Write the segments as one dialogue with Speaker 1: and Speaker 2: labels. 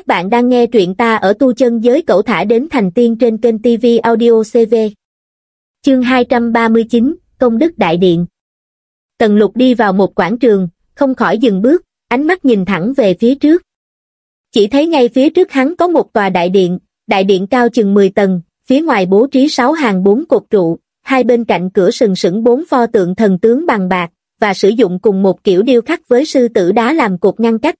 Speaker 1: Các bạn đang nghe truyện ta ở tu chân giới cậu thả đến thành tiên trên kênh TV Audio CV. Chương 239, Công đức Đại Điện Tần lục đi vào một quảng trường, không khỏi dừng bước, ánh mắt nhìn thẳng về phía trước. Chỉ thấy ngay phía trước hắn có một tòa đại điện, đại điện cao chừng 10 tầng, phía ngoài bố trí 6 hàng bốn cột trụ, hai bên cạnh cửa sừng sững bốn pho tượng thần tướng bằng bạc, và sử dụng cùng một kiểu điêu khắc với sư tử đá làm cột ngăn cách.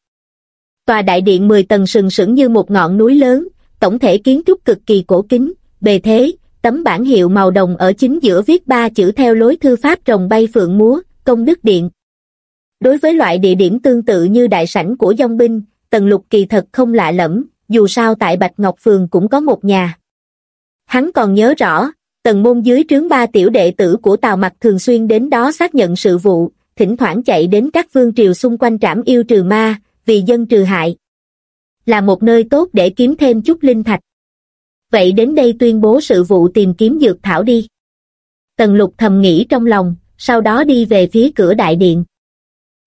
Speaker 1: Tòa đại điện 10 tầng sừng sững như một ngọn núi lớn, tổng thể kiến trúc cực kỳ cổ kính, bề thế, tấm bản hiệu màu đồng ở chính giữa viết ba chữ theo lối thư pháp rồng bay phượng múa, công đức điện. Đối với loại địa điểm tương tự như đại sảnh của dòng binh, Tần Lục kỳ thật không lạ lẫm, dù sao tại Bạch Ngọc Phường cũng có một nhà. Hắn còn nhớ rõ, tần môn dưới trướng ba tiểu đệ tử của Tào Mặc thường xuyên đến đó xác nhận sự vụ, thỉnh thoảng chạy đến các vương triều xung quanh trảm yêu trừ ma, vì dân trừ hại. Là một nơi tốt để kiếm thêm chút linh thạch. Vậy đến đây tuyên bố sự vụ tìm kiếm dược thảo đi. Tần lục thầm nghĩ trong lòng, sau đó đi về phía cửa đại điện.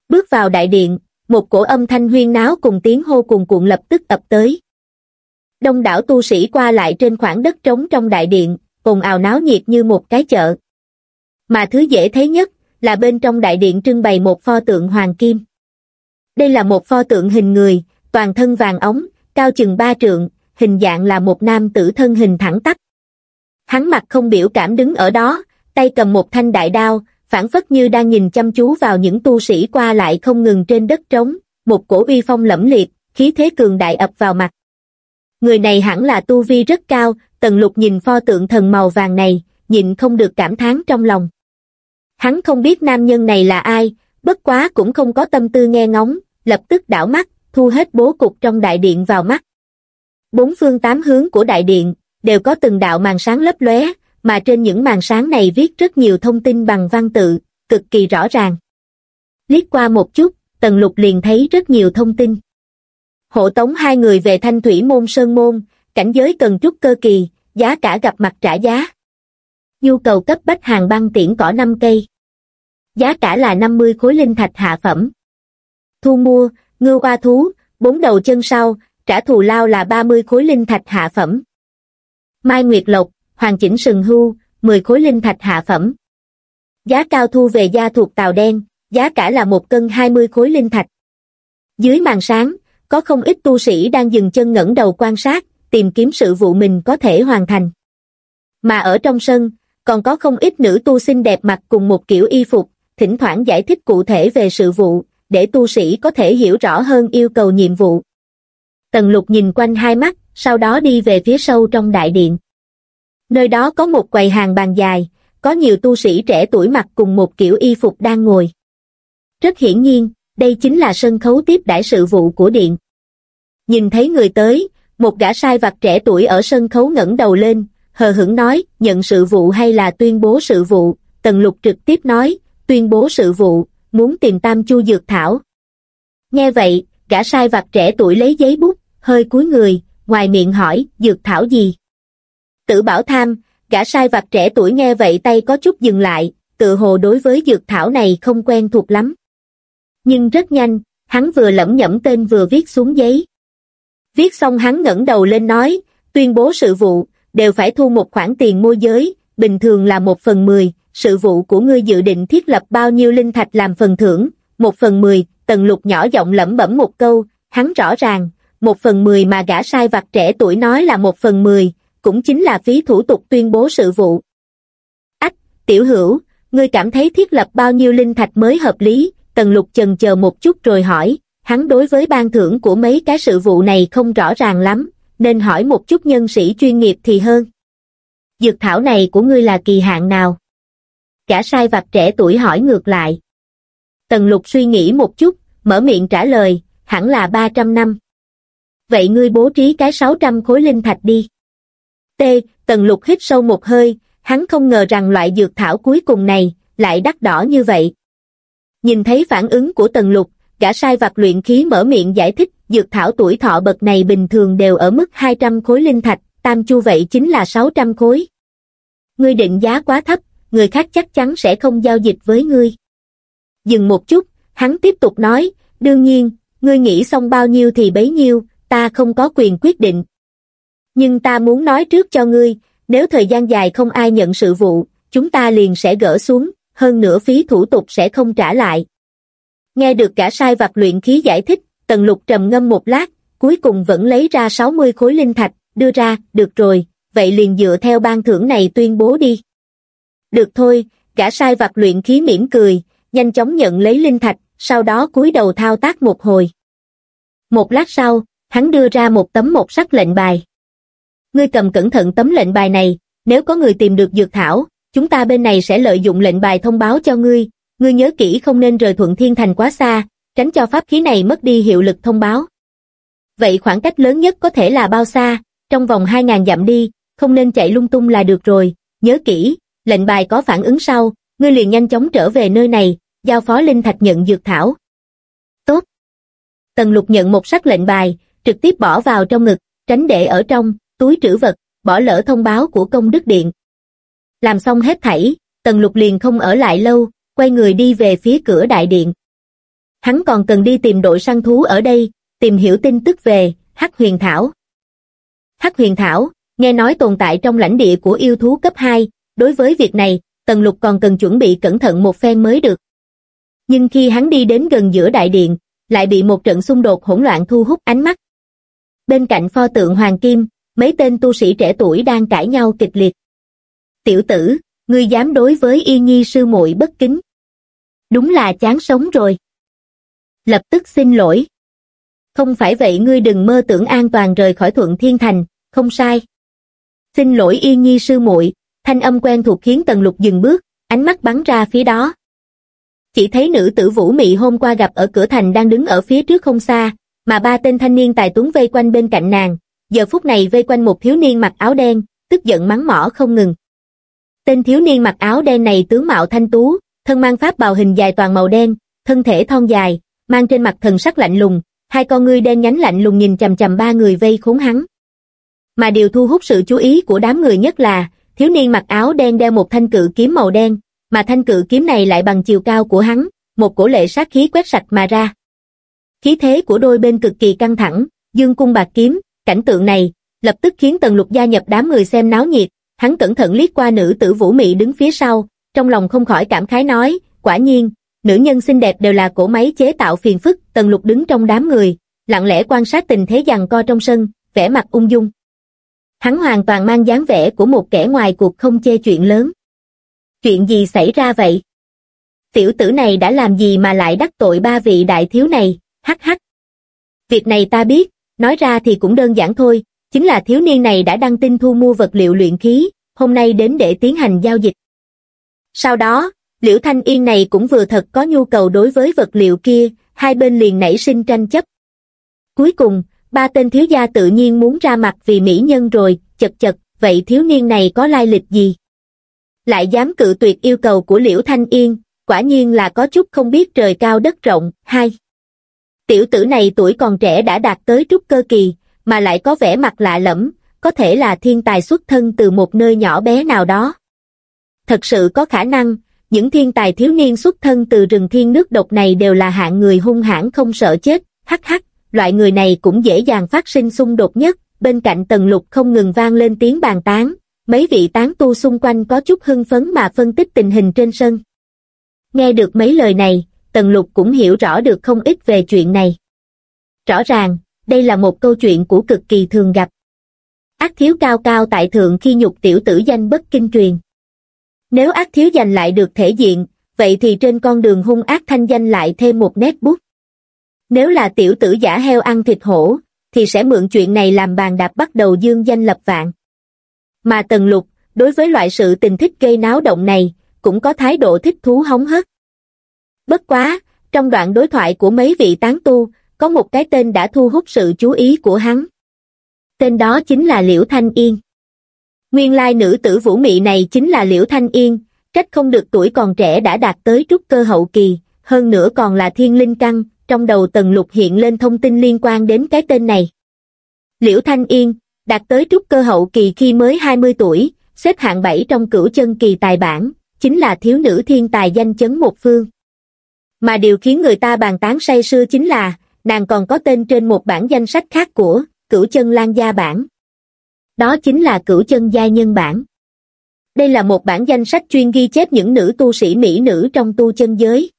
Speaker 1: Bước vào đại điện, một cổ âm thanh huyên náo cùng tiếng hô cùng cuộn lập tức ập tới. Đông đảo tu sĩ qua lại trên khoảng đất trống trong đại điện, cùng ào náo nhiệt như một cái chợ. Mà thứ dễ thấy nhất là bên trong đại điện trưng bày một pho tượng hoàng kim. Đây là một pho tượng hình người, toàn thân vàng ống, cao chừng ba trượng, hình dạng là một nam tử thân hình thẳng tắp. Hắn mặt không biểu cảm đứng ở đó, tay cầm một thanh đại đao, phản phất như đang nhìn chăm chú vào những tu sĩ qua lại không ngừng trên đất trống, một cổ uy phong lẫm liệt, khí thế cường đại ập vào mặt. Người này hẳn là tu vi rất cao, tần lục nhìn pho tượng thần màu vàng này, nhịn không được cảm thán trong lòng. Hắn không biết nam nhân này là ai, bất quá cũng không có tâm tư nghe ngóng, lập tức đảo mắt, thu hết bố cục trong đại điện vào mắt. Bốn phương tám hướng của đại điện, đều có từng đạo màn sáng lấp lóe, mà trên những màn sáng này viết rất nhiều thông tin bằng văn tự, cực kỳ rõ ràng. Liếc qua một chút, Tần Lục liền thấy rất nhiều thông tin. Hộ tống hai người về thanh thủy môn sơn môn, cảnh giới cần trúc cơ kỳ, giá cả gặp mặt trả giá. Nhu cầu cấp bách hàng băng tiễn cỏ 5 cây. Giá cả là 50 khối linh thạch hạ phẩm. Thu mua, ngưu oa thú, bốn đầu chân sau, trả thù lao là 30 khối linh thạch hạ phẩm. Mai Nguyệt Lộc, hoàn chỉnh sừng hưu, 10 khối linh thạch hạ phẩm. Giá cao thu về gia thuộc tàu đen, giá cả là một cân 20 khối linh thạch. Dưới màn sáng, có không ít tu sĩ đang dừng chân ngẩng đầu quan sát, tìm kiếm sự vụ mình có thể hoàn thành. Mà ở trong sân, còn có không ít nữ tu xinh đẹp mặc cùng một kiểu y phục, thỉnh thoảng giải thích cụ thể về sự vụ, để tu sĩ có thể hiểu rõ hơn yêu cầu nhiệm vụ. Tần lục nhìn quanh hai mắt, sau đó đi về phía sâu trong đại điện. Nơi đó có một quầy hàng bàn dài, có nhiều tu sĩ trẻ tuổi mặc cùng một kiểu y phục đang ngồi. Rất hiển nhiên, đây chính là sân khấu tiếp đãi sự vụ của điện. Nhìn thấy người tới, một gã sai vặt trẻ tuổi ở sân khấu ngẩng đầu lên, hờ hững nói, nhận sự vụ hay là tuyên bố sự vụ, Tần Lục trực tiếp nói, tuyên bố sự vụ, muốn tìm Tam Chu Dược Thảo. Nghe vậy, gã sai vặt trẻ tuổi lấy giấy bút, hơi cúi người, ngoài miệng hỏi, Dược Thảo gì? Tử Bảo Tham, gã sai vặt trẻ tuổi nghe vậy tay có chút dừng lại, tự hồ đối với Dược Thảo này không quen thuộc lắm. Nhưng rất nhanh, hắn vừa lẩm nhẩm tên vừa viết xuống giấy. Viết xong hắn ngẩng đầu lên nói, tuyên bố sự vụ, đều phải thu một khoản tiền môi giới, bình thường là một phần mười, sự vụ của ngươi dự định thiết lập bao nhiêu linh thạch làm phần thưởng, một phần mười, tần lục nhỏ giọng lẩm bẩm một câu, hắn rõ ràng, một phần mười mà gã sai vặt trẻ tuổi nói là một phần mười, cũng chính là phí thủ tục tuyên bố sự vụ. Ách, tiểu hữu, ngươi cảm thấy thiết lập bao nhiêu linh thạch mới hợp lý, tần lục chần chờ một chút rồi hỏi, hắn đối với ban thưởng của mấy cái sự vụ này không rõ ràng lắm, nên hỏi một chút nhân sĩ chuyên nghiệp thì hơn. Dược thảo này của ngươi là kỳ hạn nào? Cả sai vặt trẻ tuổi hỏi ngược lại. Tần lục suy nghĩ một chút, mở miệng trả lời, hẳn là 300 năm. Vậy ngươi bố trí cái 600 khối linh thạch đi. T. Tần lục hít sâu một hơi, hắn không ngờ rằng loại dược thảo cuối cùng này, lại đắt đỏ như vậy. Nhìn thấy phản ứng của tần lục, gã sai vặt luyện khí mở miệng giải thích, dược thảo tuổi thọ bậc này bình thường đều ở mức 200 khối linh thạch, tam chu vậy chính là 600 khối. Ngươi định giá quá thấp, người khác chắc chắn sẽ không giao dịch với ngươi. Dừng một chút, hắn tiếp tục nói, đương nhiên, ngươi nghĩ xong bao nhiêu thì bấy nhiêu, ta không có quyền quyết định. Nhưng ta muốn nói trước cho ngươi, nếu thời gian dài không ai nhận sự vụ, chúng ta liền sẽ gỡ xuống, hơn nữa phí thủ tục sẽ không trả lại. Nghe được cả sai vặt luyện khí giải thích, tần lục trầm ngâm một lát, cuối cùng vẫn lấy ra 60 khối linh thạch, đưa ra, được rồi, vậy liền dựa theo ban thưởng này tuyên bố đi. Được thôi, cả sai vặt luyện khí mỉm cười, nhanh chóng nhận lấy linh thạch, sau đó cúi đầu thao tác một hồi. Một lát sau, hắn đưa ra một tấm một sắc lệnh bài. Ngươi cầm cẩn thận tấm lệnh bài này, nếu có người tìm được dược thảo, chúng ta bên này sẽ lợi dụng lệnh bài thông báo cho ngươi, ngươi nhớ kỹ không nên rời thuận thiên thành quá xa, tránh cho pháp khí này mất đi hiệu lực thông báo. Vậy khoảng cách lớn nhất có thể là bao xa, trong vòng 2.000 dặm đi, không nên chạy lung tung là được rồi, nhớ kỹ, lệnh bài có phản ứng sau, ngươi liền nhanh chóng trở về nơi này, giao phó linh thạch nhận dược thảo. Tốt. Tần lục nhận một sắc lệnh bài, trực tiếp bỏ vào trong ngực, tránh để ở trong, túi trữ vật, bỏ lỡ thông báo của công đức điện. Làm xong hết thảy, tần lục liền không ở lại lâu, quay người đi về phía cửa đại điện. Hắn còn cần đi tìm đội săn thú ở đây, tìm hiểu tin tức về Hắc Huyền Thảo. Hắc Huyền Thảo, nghe nói tồn tại trong lãnh địa của yêu thú cấp 2, đối với việc này, Tần Lục còn cần chuẩn bị cẩn thận một phen mới được. Nhưng khi hắn đi đến gần giữa đại điện, lại bị một trận xung đột hỗn loạn thu hút ánh mắt. Bên cạnh pho tượng Hoàng Kim, mấy tên tu sĩ trẻ tuổi đang cãi nhau kịch liệt. Tiểu tử, ngươi dám đối với Y Nhi sư muội bất kính. Đúng là chán sống rồi. Lập tức xin lỗi. Không phải vậy ngươi đừng mơ tưởng an toàn rời khỏi thuận thiên thành, không sai. Xin lỗi Y Nhi sư muội, thanh âm quen thuộc khiến Tần Lục dừng bước, ánh mắt bắn ra phía đó. Chỉ thấy nữ tử Vũ Mị hôm qua gặp ở cửa thành đang đứng ở phía trước không xa, mà ba tên thanh niên tài tuấn vây quanh bên cạnh nàng, giờ phút này vây quanh một thiếu niên mặc áo đen, tức giận mắng mỏ không ngừng. Tên thiếu niên mặc áo đen này tướng mạo thanh tú, thân mang pháp bào hình dài toàn màu đen, thân thể thon dài, mang trên mặt thần sắc lạnh lùng, hai con ngươi đen nhánh lạnh lùng nhìn chằm chằm ba người vây khốn hắn. Mà điều thu hút sự chú ý của đám người nhất là, thiếu niên mặc áo đen đeo một thanh cự kiếm màu đen, mà thanh cự kiếm này lại bằng chiều cao của hắn, một cổ lệ sát khí quét sạch mà ra. Khí thế của đôi bên cực kỳ căng thẳng, dương cung bạc kiếm, cảnh tượng này, lập tức khiến Tần Lục gia nhập đám người xem náo nhiệt, hắn cẩn thận liếc qua nữ tử Vũ Mị đứng phía sau, trong lòng không khỏi cảm khái nói, quả nhiên, nữ nhân xinh đẹp đều là cổ máy chế tạo phiền phức, Tần Lục đứng trong đám người, lặng lẽ quan sát tình thế giằng co trong sân, vẻ mặt ung dung. Hắn hoàn toàn mang dáng vẻ của một kẻ ngoài cuộc không chê chuyện lớn. Chuyện gì xảy ra vậy? Tiểu tử này đã làm gì mà lại đắc tội ba vị đại thiếu này, hắc hắc. Việc này ta biết, nói ra thì cũng đơn giản thôi, chính là thiếu niên này đã đăng tin thu mua vật liệu luyện khí, hôm nay đến để tiến hành giao dịch. Sau đó, Liễu Thanh Yên này cũng vừa thật có nhu cầu đối với vật liệu kia, hai bên liền nảy sinh tranh chấp. Cuối cùng, ba tên thiếu gia tự nhiên muốn ra mặt vì mỹ nhân rồi, chật chật, vậy thiếu niên này có lai lịch gì? Lại dám cự tuyệt yêu cầu của Liễu Thanh Yên, quả nhiên là có chút không biết trời cao đất rộng, hai. Tiểu tử này tuổi còn trẻ đã đạt tới trúc cơ kỳ, mà lại có vẻ mặt lạ lẫm, có thể là thiên tài xuất thân từ một nơi nhỏ bé nào đó. Thật sự có khả năng, những thiên tài thiếu niên xuất thân từ rừng thiên nước độc này đều là hạng người hung hãn không sợ chết, hắc hắc, loại người này cũng dễ dàng phát sinh xung đột nhất, bên cạnh tần lục không ngừng vang lên tiếng bàn tán, mấy vị tán tu xung quanh có chút hưng phấn mà phân tích tình hình trên sân. Nghe được mấy lời này, tần lục cũng hiểu rõ được không ít về chuyện này. Rõ ràng, đây là một câu chuyện của cực kỳ thường gặp. Ác thiếu cao cao tại thượng khi nhục tiểu tử danh bất kinh truyền. Nếu ác thiếu giành lại được thể diện, vậy thì trên con đường hung ác thanh danh lại thêm một nét bút. Nếu là tiểu tử giả heo ăn thịt hổ, thì sẽ mượn chuyện này làm bàn đạp bắt đầu dương danh lập vạn. Mà Tần Lục, đối với loại sự tình thích gây náo động này, cũng có thái độ thích thú hóng hớt. Bất quá, trong đoạn đối thoại của mấy vị tán tu, có một cái tên đã thu hút sự chú ý của hắn. Tên đó chính là Liễu Thanh Yên. Nguyên lai nữ tử vũ mị này chính là Liễu Thanh Yên, trách không được tuổi còn trẻ đã đạt tới trúc cơ hậu kỳ, hơn nữa còn là thiên linh căn, trong đầu tần lục hiện lên thông tin liên quan đến cái tên này. Liễu Thanh Yên, đạt tới trúc cơ hậu kỳ khi mới 20 tuổi, xếp hạng 7 trong cửu chân kỳ tài bản, chính là thiếu nữ thiên tài danh chấn một phương. Mà điều khiến người ta bàn tán say sưa chính là, nàng còn có tên trên một bản danh sách khác của cửu chân lan gia bản. Đó chính là cửu chân gia nhân bản. Đây là một bản danh sách chuyên ghi chép những nữ tu sĩ mỹ nữ trong tu chân giới.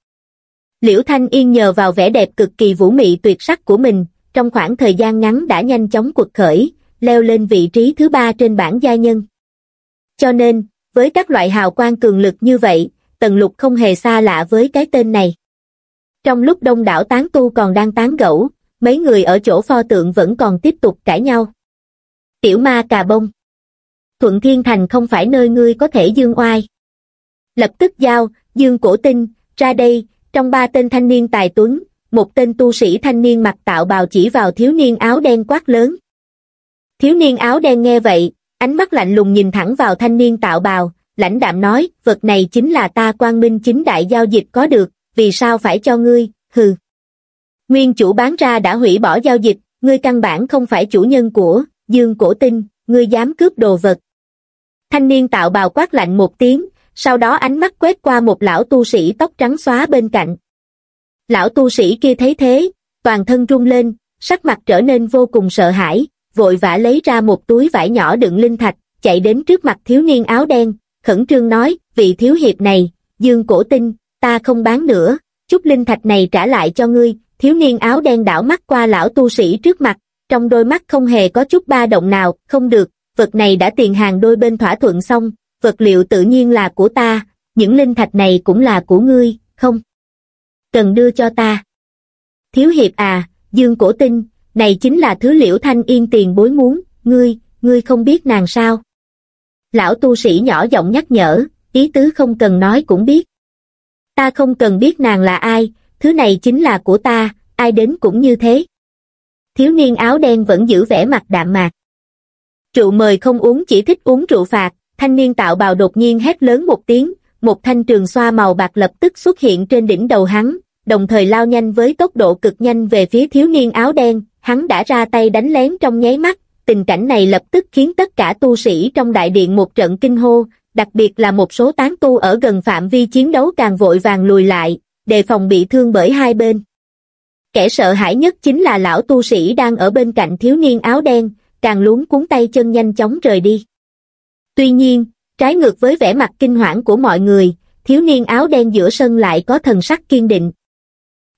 Speaker 1: Liễu Thanh Yên nhờ vào vẻ đẹp cực kỳ vũ mị tuyệt sắc của mình, trong khoảng thời gian ngắn đã nhanh chóng cuộc khởi, leo lên vị trí thứ ba trên bảng gia nhân. Cho nên, với các loại hào quang cường lực như vậy, Tần Lục không hề xa lạ với cái tên này. Trong lúc đông đảo tán tu còn đang tán gẫu, mấy người ở chỗ pho tượng vẫn còn tiếp tục cãi nhau. Tiểu ma cà bông. Thuận Thiên Thành không phải nơi ngươi có thể dương oai. Lập tức giao, dương cổ tinh, ra đây, trong ba tên thanh niên tài tuấn, một tên tu sĩ thanh niên mặc tạo bào chỉ vào thiếu niên áo đen quát lớn. Thiếu niên áo đen nghe vậy, ánh mắt lạnh lùng nhìn thẳng vào thanh niên tạo bào, lãnh đạm nói, vật này chính là ta quang minh chính đại giao dịch có được, vì sao phải cho ngươi, hừ. Nguyên chủ bán ra đã hủy bỏ giao dịch, ngươi căn bản không phải chủ nhân của, dương cổ tinh, ngươi dám cướp đồ vật. Thanh niên tạo bào quát lạnh một tiếng, sau đó ánh mắt quét qua một lão tu sĩ tóc trắng xóa bên cạnh. Lão tu sĩ kia thấy thế, toàn thân rung lên, sắc mặt trở nên vô cùng sợ hãi, vội vã lấy ra một túi vải nhỏ đựng linh thạch, chạy đến trước mặt thiếu niên áo đen, khẩn trương nói, vị thiếu hiệp này, dương cổ tinh, ta không bán nữa, chút linh thạch này trả lại cho ngươi, thiếu niên áo đen đảo mắt qua lão tu sĩ trước mặt, trong đôi mắt không hề có chút ba động nào, không được, vật này đã tiền hàng đôi bên thỏa thuận xong, vật liệu tự nhiên là của ta, những linh thạch này cũng là của ngươi, không? Cần đưa cho ta. Thiếu hiệp à, dương cổ tinh, này chính là thứ liễu thanh yên tiền bối muốn, ngươi, ngươi không biết nàng sao? Lão tu sĩ nhỏ giọng nhắc nhở, ý tứ không cần nói cũng biết. Ta không cần biết nàng là ai, thứ này chính là của ta, ai đến cũng như thế. Thiếu niên áo đen vẫn giữ vẻ mặt đạm mạc. Rượu mời không uống chỉ thích uống rượu phạt, thanh niên tạo bào đột nhiên hét lớn một tiếng, một thanh trường xoa màu bạc lập tức xuất hiện trên đỉnh đầu hắn, đồng thời lao nhanh với tốc độ cực nhanh về phía thiếu niên áo đen, hắn đã ra tay đánh lén trong nháy mắt, tình cảnh này lập tức khiến tất cả tu sĩ trong đại điện một trận kinh hô, đặc biệt là một số tán tu ở gần phạm vi chiến đấu càng vội vàng lùi lại, đề phòng bị thương bởi hai bên. Kẻ sợ hãi nhất chính là lão tu sĩ đang ở bên cạnh thiếu niên áo đen, càng luống cuốn tay chân nhanh chóng rời đi. Tuy nhiên, trái ngược với vẻ mặt kinh hoảng của mọi người, thiếu niên áo đen giữa sân lại có thần sắc kiên định.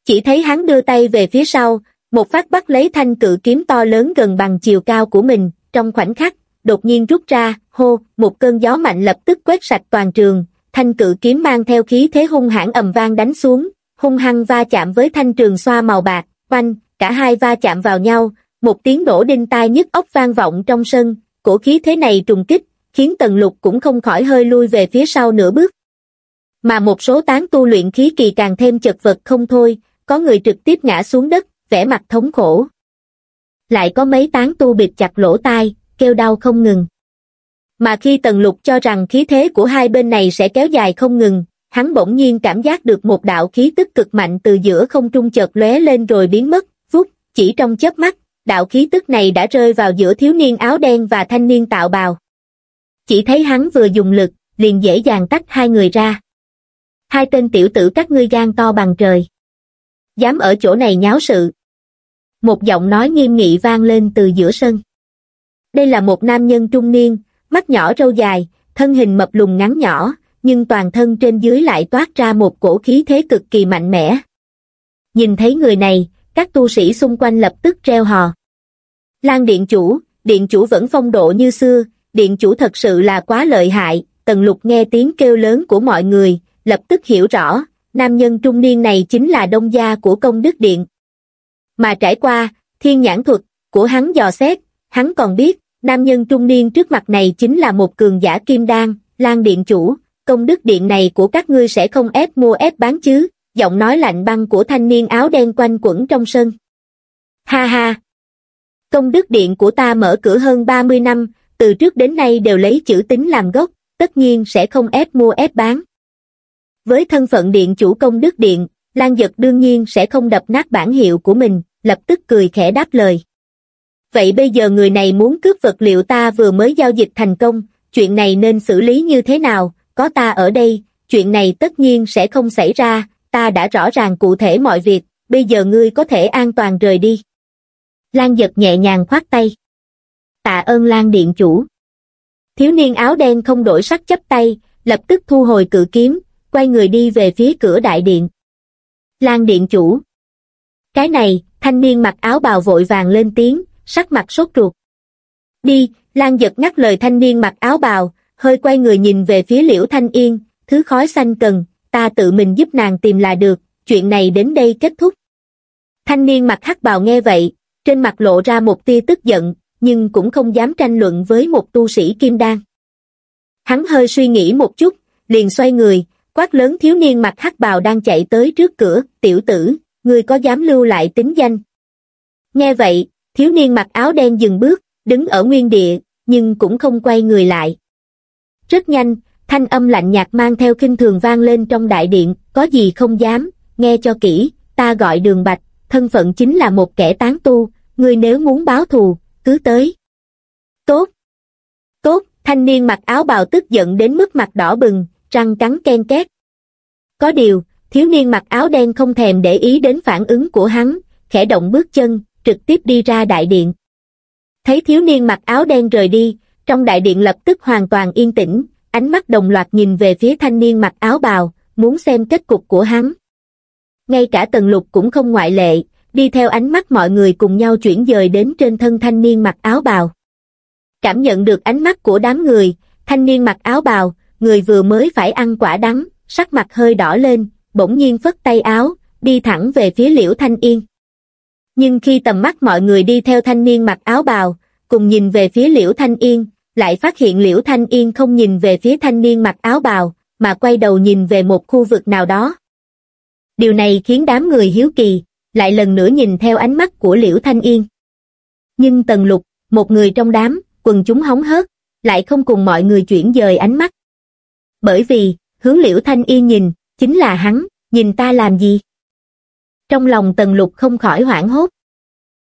Speaker 1: Chỉ thấy hắn đưa tay về phía sau, một phát bắt lấy thanh cự kiếm to lớn gần bằng chiều cao của mình, trong khoảnh khắc, đột nhiên rút ra, hô, một cơn gió mạnh lập tức quét sạch toàn trường, thanh cự kiếm mang theo khí thế hung hãn ầm vang đánh xuống, hung hăng va chạm với thanh trường xoa màu bạc, oanh, cả hai va chạm vào nhau, một tiếng nổ đinh tai nhức óc vang vọng trong sân, cổ khí thế này trùng kích, khiến tần lục cũng không khỏi hơi lui về phía sau nửa bước. Mà một số tán tu luyện khí kỳ càng thêm chật vật không thôi, có người trực tiếp ngã xuống đất, vẻ mặt thống khổ. Lại có mấy tán tu bịt chặt lỗ tai, kêu đau không ngừng. Mà khi Tần Lục cho rằng khí thế của hai bên này sẽ kéo dài không ngừng, hắn bỗng nhiên cảm giác được một đạo khí tức cực mạnh từ giữa không trung chợt lóe lên rồi biến mất, vút, chỉ trong chớp mắt, đạo khí tức này đã rơi vào giữa thiếu niên áo đen và thanh niên tạo bào. Chỉ thấy hắn vừa dùng lực, liền dễ dàng tách hai người ra. Hai tên tiểu tử các ngươi gan to bằng trời. Dám ở chỗ này nháo sự. Một giọng nói nghiêm nghị vang lên từ giữa sân. Đây là một nam nhân trung niên, mắt nhỏ râu dài, thân hình mập lùn ngắn nhỏ, nhưng toàn thân trên dưới lại toát ra một cổ khí thế cực kỳ mạnh mẽ. Nhìn thấy người này, các tu sĩ xung quanh lập tức treo hò. Lan điện chủ, điện chủ vẫn phong độ như xưa, điện chủ thật sự là quá lợi hại, tần lục nghe tiếng kêu lớn của mọi người, lập tức hiểu rõ, nam nhân trung niên này chính là đông gia của công đức điện. Mà trải qua, thiên nhãn thuật, của hắn dò xét, hắn còn biết, nam nhân trung niên trước mặt này chính là một cường giả kim đan, lan điện chủ, công đức điện này của các ngươi sẽ không ép mua ép bán chứ, giọng nói lạnh băng của thanh niên áo đen quanh quẩn trong sân. Ha ha! Công đức điện của ta mở cửa hơn 30 năm, từ trước đến nay đều lấy chữ tính làm gốc, tất nhiên sẽ không ép mua ép bán. Với thân phận điện chủ công đức điện, Lan Giật đương nhiên sẽ không đập nát bản hiệu của mình, lập tức cười khẽ đáp lời. Vậy bây giờ người này muốn cướp vật liệu ta vừa mới giao dịch thành công, chuyện này nên xử lý như thế nào, có ta ở đây, chuyện này tất nhiên sẽ không xảy ra, ta đã rõ ràng cụ thể mọi việc, bây giờ ngươi có thể an toàn rời đi. Lan giật nhẹ nhàng khoát tay. Tạ ơn Lan điện chủ. Thiếu niên áo đen không đổi sắc chấp tay, lập tức thu hồi cự kiếm, quay người đi về phía cửa đại điện. Lan điện chủ. Cái này, thanh niên mặc áo bào vội vàng lên tiếng, sắc mặt sốt ruột. Đi, Lan giật ngắt lời thanh niên mặc áo bào, hơi quay người nhìn về phía liễu thanh yên, thứ khói xanh cần, ta tự mình giúp nàng tìm là được, chuyện này đến đây kết thúc. Thanh niên mặc hắc bào nghe vậy, trên mặt lộ ra một tia tức giận, nhưng cũng không dám tranh luận với một tu sĩ kim đan. Hắn hơi suy nghĩ một chút, liền xoay người, quát lớn thiếu niên mặt hắc bào đang chạy tới trước cửa, tiểu tử, người có dám lưu lại tính danh. Nghe vậy, thiếu niên mặc áo đen dừng bước, đứng ở nguyên địa, nhưng cũng không quay người lại. Rất nhanh, thanh âm lạnh nhạt mang theo kinh thường vang lên trong đại điện, có gì không dám, nghe cho kỹ, ta gọi đường bạch, thân phận chính là một kẻ tán tu, người nếu muốn báo thù, cứ tới. Tốt! Tốt! Thanh niên mặc áo bào tức giận đến mức mặt đỏ bừng, răng cắn ken két. Có điều, thiếu niên mặc áo đen không thèm để ý đến phản ứng của hắn, khẽ động bước chân, trực tiếp đi ra đại điện. Thấy thiếu niên mặc áo đen rời đi, trong đại điện lập tức hoàn toàn yên tĩnh, ánh mắt đồng loạt nhìn về phía thanh niên mặc áo bào, muốn xem kết cục của hắn. Ngay cả tần lục cũng không ngoại lệ, đi theo ánh mắt mọi người cùng nhau chuyển dời đến trên thân thanh niên mặc áo bào. Cảm nhận được ánh mắt của đám người, thanh niên mặc áo bào, người vừa mới phải ăn quả đắng, sắc mặt hơi đỏ lên, bỗng nhiên phất tay áo, đi thẳng về phía liễu thanh yên. Nhưng khi tầm mắt mọi người đi theo thanh niên mặc áo bào, cùng nhìn về phía liễu thanh yên, lại phát hiện liễu thanh yên không nhìn về phía thanh niên mặc áo bào, mà quay đầu nhìn về một khu vực nào đó. Điều này khiến đám người hiếu kỳ, lại lần nữa nhìn theo ánh mắt của liễu thanh yên. Nhưng tần lục, một người trong đám, quần chúng hóng hớt, lại không cùng mọi người chuyển dời ánh mắt. Bởi vì, hướng liễu thanh yên nhìn, chính là hắn, nhìn ta làm gì? Trong lòng tần lục không khỏi hoảng hốt.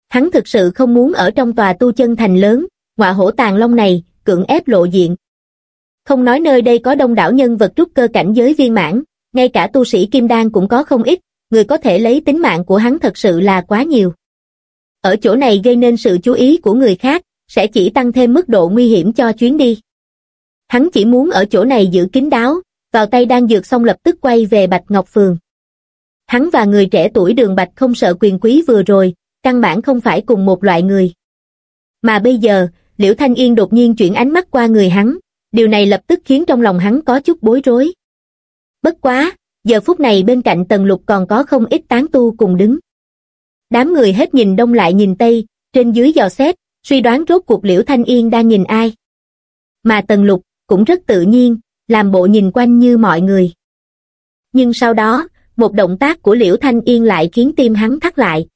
Speaker 1: Hắn thực sự không muốn ở trong tòa tu chân thành lớn, ngọa hổ tàn long này, cưỡng ép lộ diện. Không nói nơi đây có đông đảo nhân vật trúc cơ cảnh giới viên mãn, ngay cả tu sĩ kim đan cũng có không ít, người có thể lấy tính mạng của hắn thật sự là quá nhiều. Ở chỗ này gây nên sự chú ý của người khác, sẽ chỉ tăng thêm mức độ nguy hiểm cho chuyến đi. Hắn chỉ muốn ở chỗ này giữ kín đáo, vào tay đang dược xong lập tức quay về Bạch Ngọc Phường. Hắn và người trẻ tuổi đường Bạch không sợ quyền quý vừa rồi, căn bản không phải cùng một loại người. Mà bây giờ, Liễu Thanh Yên đột nhiên chuyển ánh mắt qua người hắn, điều này lập tức khiến trong lòng hắn có chút bối rối. Bất quá, giờ phút này bên cạnh Tần Lục còn có không ít tán tu cùng đứng. Đám người hết nhìn đông lại nhìn tây, trên dưới dò xét, suy đoán rốt cuộc Liễu Thanh Yên đang nhìn ai. Mà Tần Lục cũng rất tự nhiên, làm bộ nhìn quanh như mọi người. Nhưng sau đó, một động tác của Liễu Thanh Yên lại khiến tim hắn thắt lại.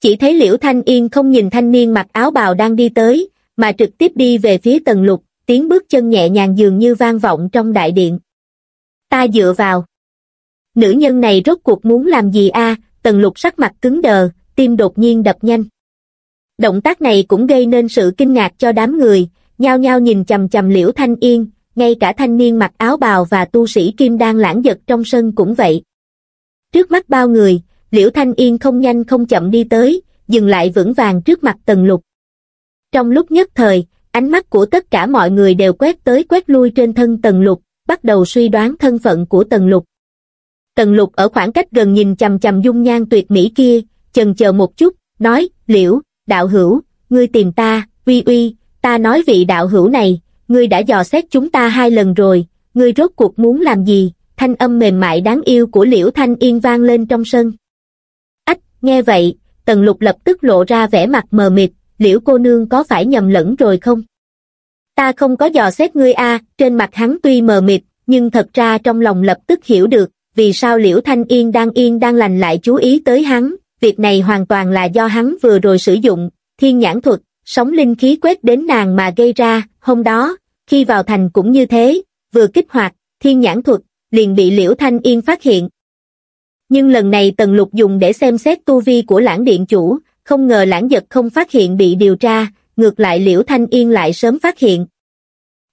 Speaker 1: Chỉ thấy Liễu Thanh Yên không nhìn thanh niên mặc áo bào đang đi tới, mà trực tiếp đi về phía tần lục, tiếng bước chân nhẹ nhàng dường như vang vọng trong đại điện. Ta dựa vào. Nữ nhân này rốt cuộc muốn làm gì a? tần lục sắc mặt cứng đờ, tim đột nhiên đập nhanh. Động tác này cũng gây nên sự kinh ngạc cho đám người, nhao nhao nhìn chầm chầm liễu thanh yên, ngay cả thanh niên mặc áo bào và tu sĩ kim đang lãng giật trong sân cũng vậy. Trước mắt bao người, liễu thanh yên không nhanh không chậm đi tới, dừng lại vững vàng trước mặt tần lục. Trong lúc nhất thời, ánh mắt của tất cả mọi người đều quét tới quét lui trên thân tần lục, bắt đầu suy đoán thân phận của tần lục. Tần lục ở khoảng cách gần nhìn chầm chầm dung nhan tuyệt mỹ kia, chần chờ một chút, nói, liễu, đạo hữu, ngươi tìm ta, uy uy, ta nói vị đạo hữu này, ngươi đã dò xét chúng ta hai lần rồi, ngươi rốt cuộc muốn làm gì, thanh âm mềm mại đáng yêu của liễu thanh yên vang lên trong sân. Ách, nghe vậy, tần lục lập tức lộ ra vẻ mặt mờ mịt, liễu cô nương có phải nhầm lẫn rồi không? Ta không có dò xét ngươi a trên mặt hắn tuy mờ mịt, nhưng thật ra trong lòng lập tức hiểu được, vì sao liễu thanh yên đang yên đang lành lại chú ý tới hắn, việc này hoàn toàn là do hắn vừa rồi sử dụng, thiên nhãn thuật, sóng linh khí quét đến nàng mà gây ra, hôm đó, khi vào thành cũng như thế, vừa kích hoạt, thiên nhãn thuật, liền bị liễu thanh yên phát hiện. Nhưng lần này tần lục dùng để xem xét tu vi của lãng điện chủ, không ngờ lãng giật không phát hiện bị điều tra, ngược lại liễu thanh yên lại sớm phát hiện.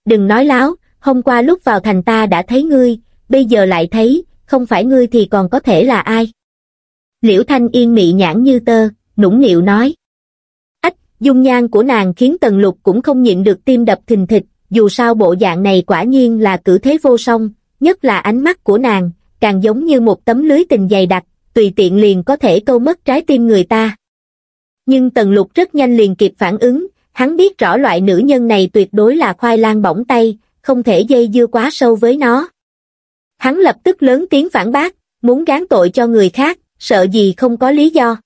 Speaker 1: Đừng nói láo, hôm qua lúc vào thành ta đã thấy ngươi, bây giờ lại thấy, không phải ngươi thì còn có thể là ai. Liễu Thanh Yên mị nhãn như tơ, nũng nịu nói. Ách, dung nhan của nàng khiến Tần Lục cũng không nhịn được tim đập thình thịch, dù sao bộ dạng này quả nhiên là cử thế vô song, nhất là ánh mắt của nàng, càng giống như một tấm lưới tình dày đặc, tùy tiện liền có thể câu mất trái tim người ta. Nhưng Tần Lục rất nhanh liền kịp phản ứng, hắn biết rõ loại nữ nhân này tuyệt đối là khoai lang bỏng tay, không thể dây dưa quá sâu với nó. Hắn lập tức lớn tiếng phản bác, muốn gán tội cho người khác, sợ gì không có lý do.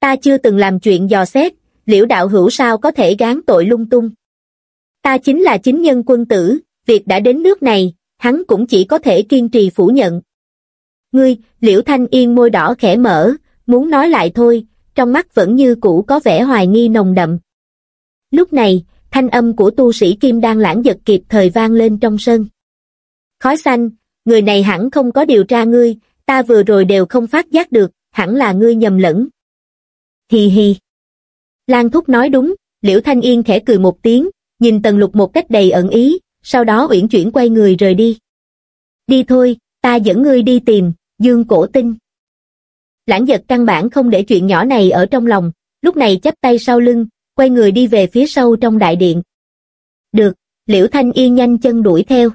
Speaker 1: Ta chưa từng làm chuyện dò xét, liễu đạo hữu sao có thể gán tội lung tung. Ta chính là chính nhân quân tử, việc đã đến nước này, hắn cũng chỉ có thể kiên trì phủ nhận. Ngươi, liễu thanh yên môi đỏ khẽ mở, muốn nói lại thôi, trong mắt vẫn như cũ có vẻ hoài nghi nồng đậm. Lúc này, thanh âm của tu sĩ Kim đang lãng giật kịp thời vang lên trong sân. Khói xanh, người này hẳn không có điều tra ngươi, ta vừa rồi đều không phát giác được, hẳn là ngươi nhầm lẫn. Hì hì. Lan Thúc nói đúng, Liễu Thanh Yên khẽ cười một tiếng, nhìn Tần Lục một cách đầy ẩn ý, sau đó uyển chuyển quay người rời đi. Đi thôi, ta dẫn ngươi đi tìm, Dương Cổ Tinh. Lãng giật căn bản không để chuyện nhỏ này ở trong lòng, lúc này chắp tay sau lưng, quay người đi về phía sâu trong đại điện. Được, Liễu Thanh Yên nhanh chân đuổi theo.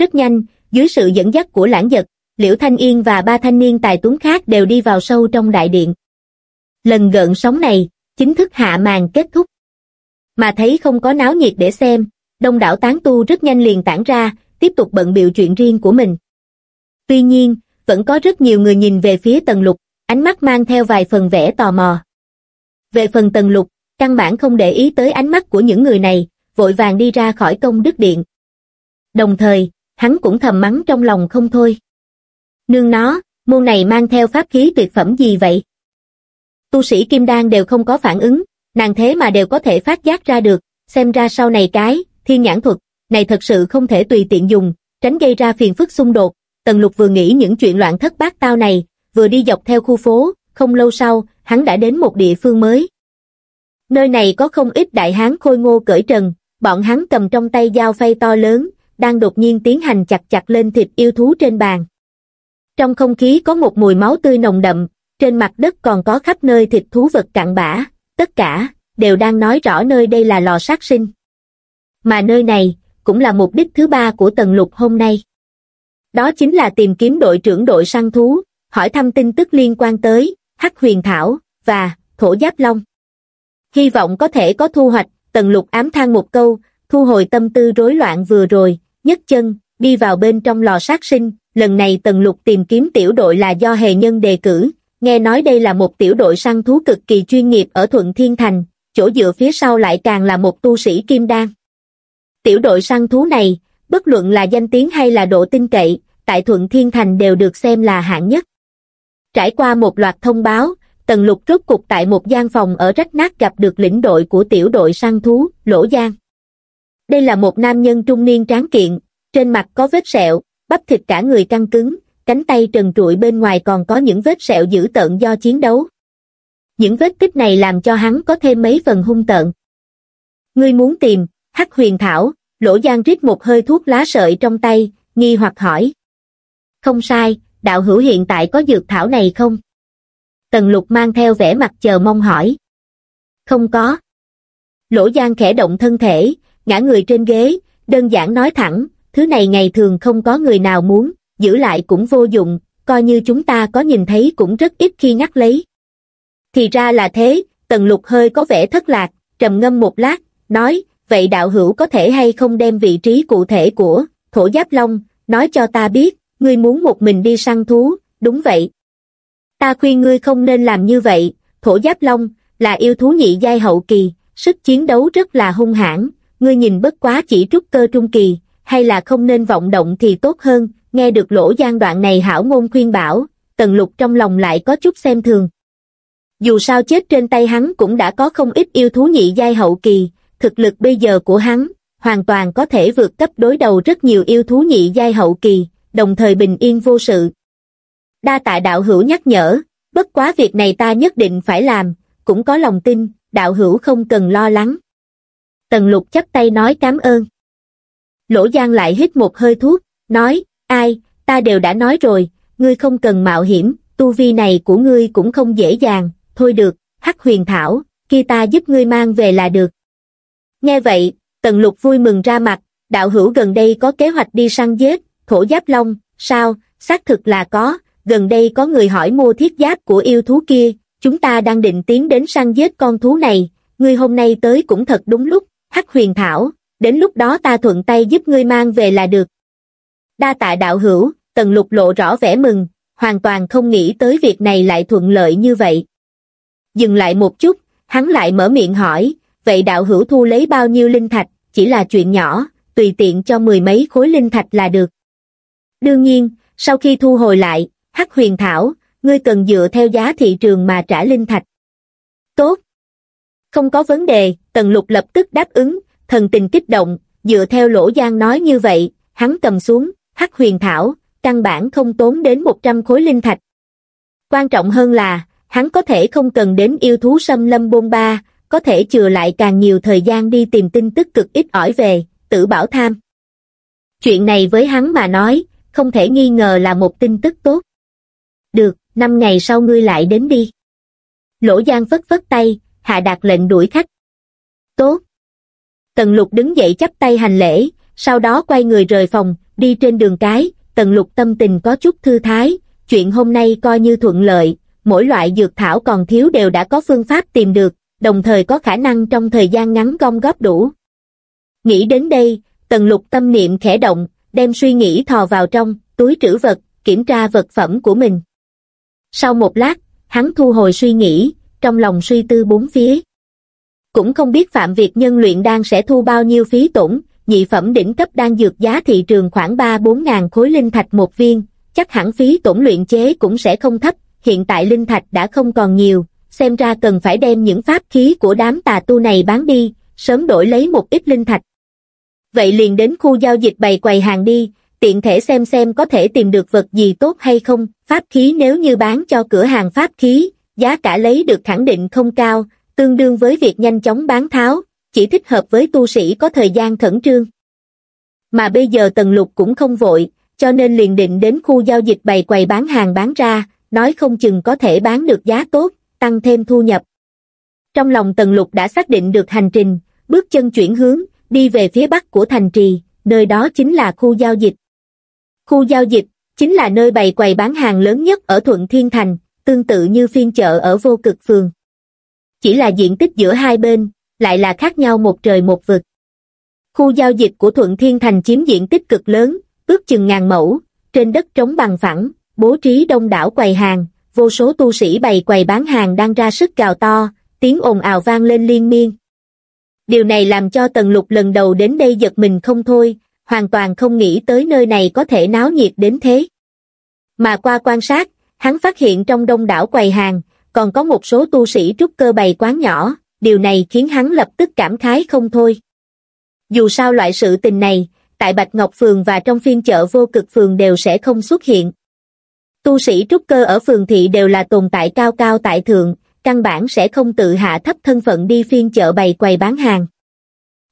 Speaker 1: Rất nhanh, dưới sự dẫn dắt của lãng giật, Liễu Thanh Yên và ba thanh niên tài tuấn khác đều đi vào sâu trong đại điện. Lần gợn sóng này, chính thức hạ màn kết thúc. Mà thấy không có náo nhiệt để xem, đông đảo tán tu rất nhanh liền tản ra, tiếp tục bận biểu chuyện riêng của mình. Tuy nhiên, vẫn có rất nhiều người nhìn về phía tầng lục, ánh mắt mang theo vài phần vẻ tò mò. Về phần tầng lục, căn bản không để ý tới ánh mắt của những người này, vội vàng đi ra khỏi công đức điện. Đồng thời, hắn cũng thầm mắng trong lòng không thôi. Nương nó, môn này mang theo pháp khí tuyệt phẩm gì vậy? Tu sĩ Kim Đan đều không có phản ứng, nàng thế mà đều có thể phát giác ra được, xem ra sau này cái, thiên nhãn thuật, này thật sự không thể tùy tiện dùng, tránh gây ra phiền phức xung đột. Tần lục vừa nghĩ những chuyện loạn thất bát tao này, vừa đi dọc theo khu phố, không lâu sau, hắn đã đến một địa phương mới. Nơi này có không ít đại hán khôi ngô cởi trần, bọn hắn cầm trong tay dao phay to lớn, đang đột nhiên tiến hành chặt chặt lên thịt yêu thú trên bàn. Trong không khí có một mùi máu tươi nồng đậm, trên mặt đất còn có khắp nơi thịt thú vật cặn bã, tất cả, đều đang nói rõ nơi đây là lò sát sinh. Mà nơi này, cũng là mục đích thứ ba của Tần Lục hôm nay. Đó chính là tìm kiếm đội trưởng đội săn thú, hỏi thăm tin tức liên quan tới Hắc Huyền Thảo và Thổ Giáp Long. Hy vọng có thể có thu hoạch, Tần Lục ám than một câu, thu hồi tâm tư rối loạn vừa rồi, nhấc chân, đi vào bên trong lò sát sinh, lần này Tần Lục tìm kiếm tiểu đội là do hề nhân đề cử, nghe nói đây là một tiểu đội săn thú cực kỳ chuyên nghiệp ở Thuận Thiên Thành, chỗ dựa phía sau lại càng là một tu sĩ kim đan. Tiểu đội săn thú này, bất luận là danh tiếng hay là độ tin cậy, tại Thuận Thiên Thành đều được xem là hạng nhất. Trải qua một loạt thông báo, Tần Lục rốt cục tại một gian phòng ở rách nát gặp được lĩnh đội của tiểu đội săn thú, Lỗ Giang. Đây là một nam nhân trung niên tráng kiện, trên mặt có vết sẹo, bắp thịt cả người căng cứng, cánh tay trần trụi bên ngoài còn có những vết sẹo dữ tợn do chiến đấu. Những vết tích này làm cho hắn có thêm mấy phần hung tợn. Ngươi muốn tìm, hắc huyền thảo, lỗ giang rít một hơi thuốc lá sợi trong tay, nghi hoặc hỏi. Không sai, đạo hữu hiện tại có dược thảo này không? Tần lục mang theo vẻ mặt chờ mong hỏi. Không có. Lỗ giang khẽ động thân thể, ngã người trên ghế, đơn giản nói thẳng, thứ này ngày thường không có người nào muốn, giữ lại cũng vô dụng, coi như chúng ta có nhìn thấy cũng rất ít khi nhắc lấy. Thì ra là thế, tần lục hơi có vẻ thất lạc, trầm ngâm một lát, nói, vậy đạo hữu có thể hay không đem vị trí cụ thể của thổ giáp long, nói cho ta biết, ngươi muốn một mình đi săn thú, đúng vậy. Ta khuyên ngươi không nên làm như vậy, thổ giáp long, là yêu thú nhị giai hậu kỳ, sức chiến đấu rất là hung hãn, ngươi nhìn bất quá chỉ trúc cơ trung kỳ, hay là không nên vọng động thì tốt hơn, nghe được lỗ gian đoạn này hảo ngôn khuyên bảo, tần lục trong lòng lại có chút xem thường. Dù sao chết trên tay hắn cũng đã có không ít yêu thú nhị giai hậu kỳ, thực lực bây giờ của hắn, hoàn toàn có thể vượt cấp đối đầu rất nhiều yêu thú nhị giai hậu kỳ, đồng thời bình yên vô sự. Đa tạ đạo hữu nhắc nhở, bất quá việc này ta nhất định phải làm, cũng có lòng tin, đạo hữu không cần lo lắng. Tần lục chắp tay nói cảm ơn. Lỗ Giang lại hít một hơi thuốc, nói, ai, ta đều đã nói rồi, ngươi không cần mạo hiểm, tu vi này của ngươi cũng không dễ dàng, thôi được, hắc huyền thảo, kia ta giúp ngươi mang về là được. Nghe vậy, Tần Lục vui mừng ra mặt, đạo hữu gần đây có kế hoạch đi săn giết, thổ giáp long, sao, xác thực là có, gần đây có người hỏi mua thiết giáp của yêu thú kia, chúng ta đang định tiến đến săn giết con thú này, ngươi hôm nay tới cũng thật đúng lúc, hắc huyền thảo, đến lúc đó ta thuận tay giúp ngươi mang về là được. Đa tạ đạo hữu, tần lục lộ rõ vẻ mừng, hoàn toàn không nghĩ tới việc này lại thuận lợi như vậy. Dừng lại một chút, hắn lại mở miệng hỏi, vậy đạo hữu thu lấy bao nhiêu linh thạch, chỉ là chuyện nhỏ, tùy tiện cho mười mấy khối linh thạch là được. Đương nhiên, sau khi thu hồi lại, hắc huyền thảo, ngươi cần dựa theo giá thị trường mà trả linh thạch. Tốt. Không có vấn đề, tần lục lập tức đáp ứng, thần tình kích động, dựa theo lỗ giang nói như vậy, hắn cầm xuống, hắc huyền thảo, căn bản không tốn đến 100 khối linh thạch. Quan trọng hơn là, hắn có thể không cần đến yêu thú xâm lâm bôn ba, có thể chừa lại càng nhiều thời gian đi tìm tin tức cực ít ỏi về, tử bảo tham. Chuyện này với hắn mà nói, không thể nghi ngờ là một tin tức tốt. Được, năm ngày sau ngươi lại đến đi. Lỗ Giang phất phất tay, hạ đạt lệnh đuổi khách. Tốt. Tần lục đứng dậy chắp tay hành lễ, sau đó quay người rời phòng, đi trên đường cái, tần lục tâm tình có chút thư thái, chuyện hôm nay coi như thuận lợi, mỗi loại dược thảo còn thiếu đều đã có phương pháp tìm được, đồng thời có khả năng trong thời gian ngắn gom góp đủ. Nghĩ đến đây, tần lục tâm niệm khẽ động, đem suy nghĩ thò vào trong, túi trữ vật, kiểm tra vật phẩm của mình. Sau một lát, hắn thu hồi suy nghĩ, trong lòng suy tư bốn phía. Cũng không biết Phạm Việt nhân luyện đan sẽ thu bao nhiêu phí tổn, nhị phẩm đỉnh cấp đan dược giá thị trường khoảng 3-4 ngàn khối linh thạch một viên, chắc hẳn phí tổn luyện chế cũng sẽ không thấp, hiện tại linh thạch đã không còn nhiều, xem ra cần phải đem những pháp khí của đám tà tu này bán đi, sớm đổi lấy một ít linh thạch. Vậy liền đến khu giao dịch bày quầy hàng đi, tiện thể xem xem có thể tìm được vật gì tốt hay không, pháp khí nếu như bán cho cửa hàng pháp khí, giá cả lấy được khẳng định không cao, tương đương với việc nhanh chóng bán tháo, chỉ thích hợp với tu sĩ có thời gian khẩn trương. Mà bây giờ Tần Lục cũng không vội, cho nên liền định đến khu giao dịch bày quầy bán hàng bán ra, nói không chừng có thể bán được giá tốt, tăng thêm thu nhập. Trong lòng Tần Lục đã xác định được hành trình, bước chân chuyển hướng, đi về phía bắc của thành trì, nơi đó chính là khu giao dịch. Khu giao dịch, chính là nơi bày quầy bán hàng lớn nhất ở Thuận Thiên Thành, tương tự như phiên chợ ở vô cực phường. Chỉ là diện tích giữa hai bên, lại là khác nhau một trời một vực. Khu giao dịch của Thuận Thiên Thành chiếm diện tích cực lớn, ước chừng ngàn mẫu, trên đất trống bằng phẳng, bố trí đông đảo quầy hàng, vô số tu sĩ bày quầy bán hàng đang ra sức gào to, tiếng ồn ào vang lên liên miên. Điều này làm cho Tần Lục lần đầu đến đây giật mình không thôi, hoàn toàn không nghĩ tới nơi này có thể náo nhiệt đến thế. Mà qua quan sát, hắn phát hiện trong đông đảo quầy hàng, còn có một số tu sĩ trúc cơ bày quán nhỏ, điều này khiến hắn lập tức cảm khái không thôi. Dù sao loại sự tình này, tại Bạch Ngọc Phường và trong phiên chợ vô cực phường đều sẽ không xuất hiện. Tu sĩ trúc cơ ở phường thị đều là tồn tại cao cao tại thượng, căn bản sẽ không tự hạ thấp thân phận đi phiên chợ bày quầy bán hàng.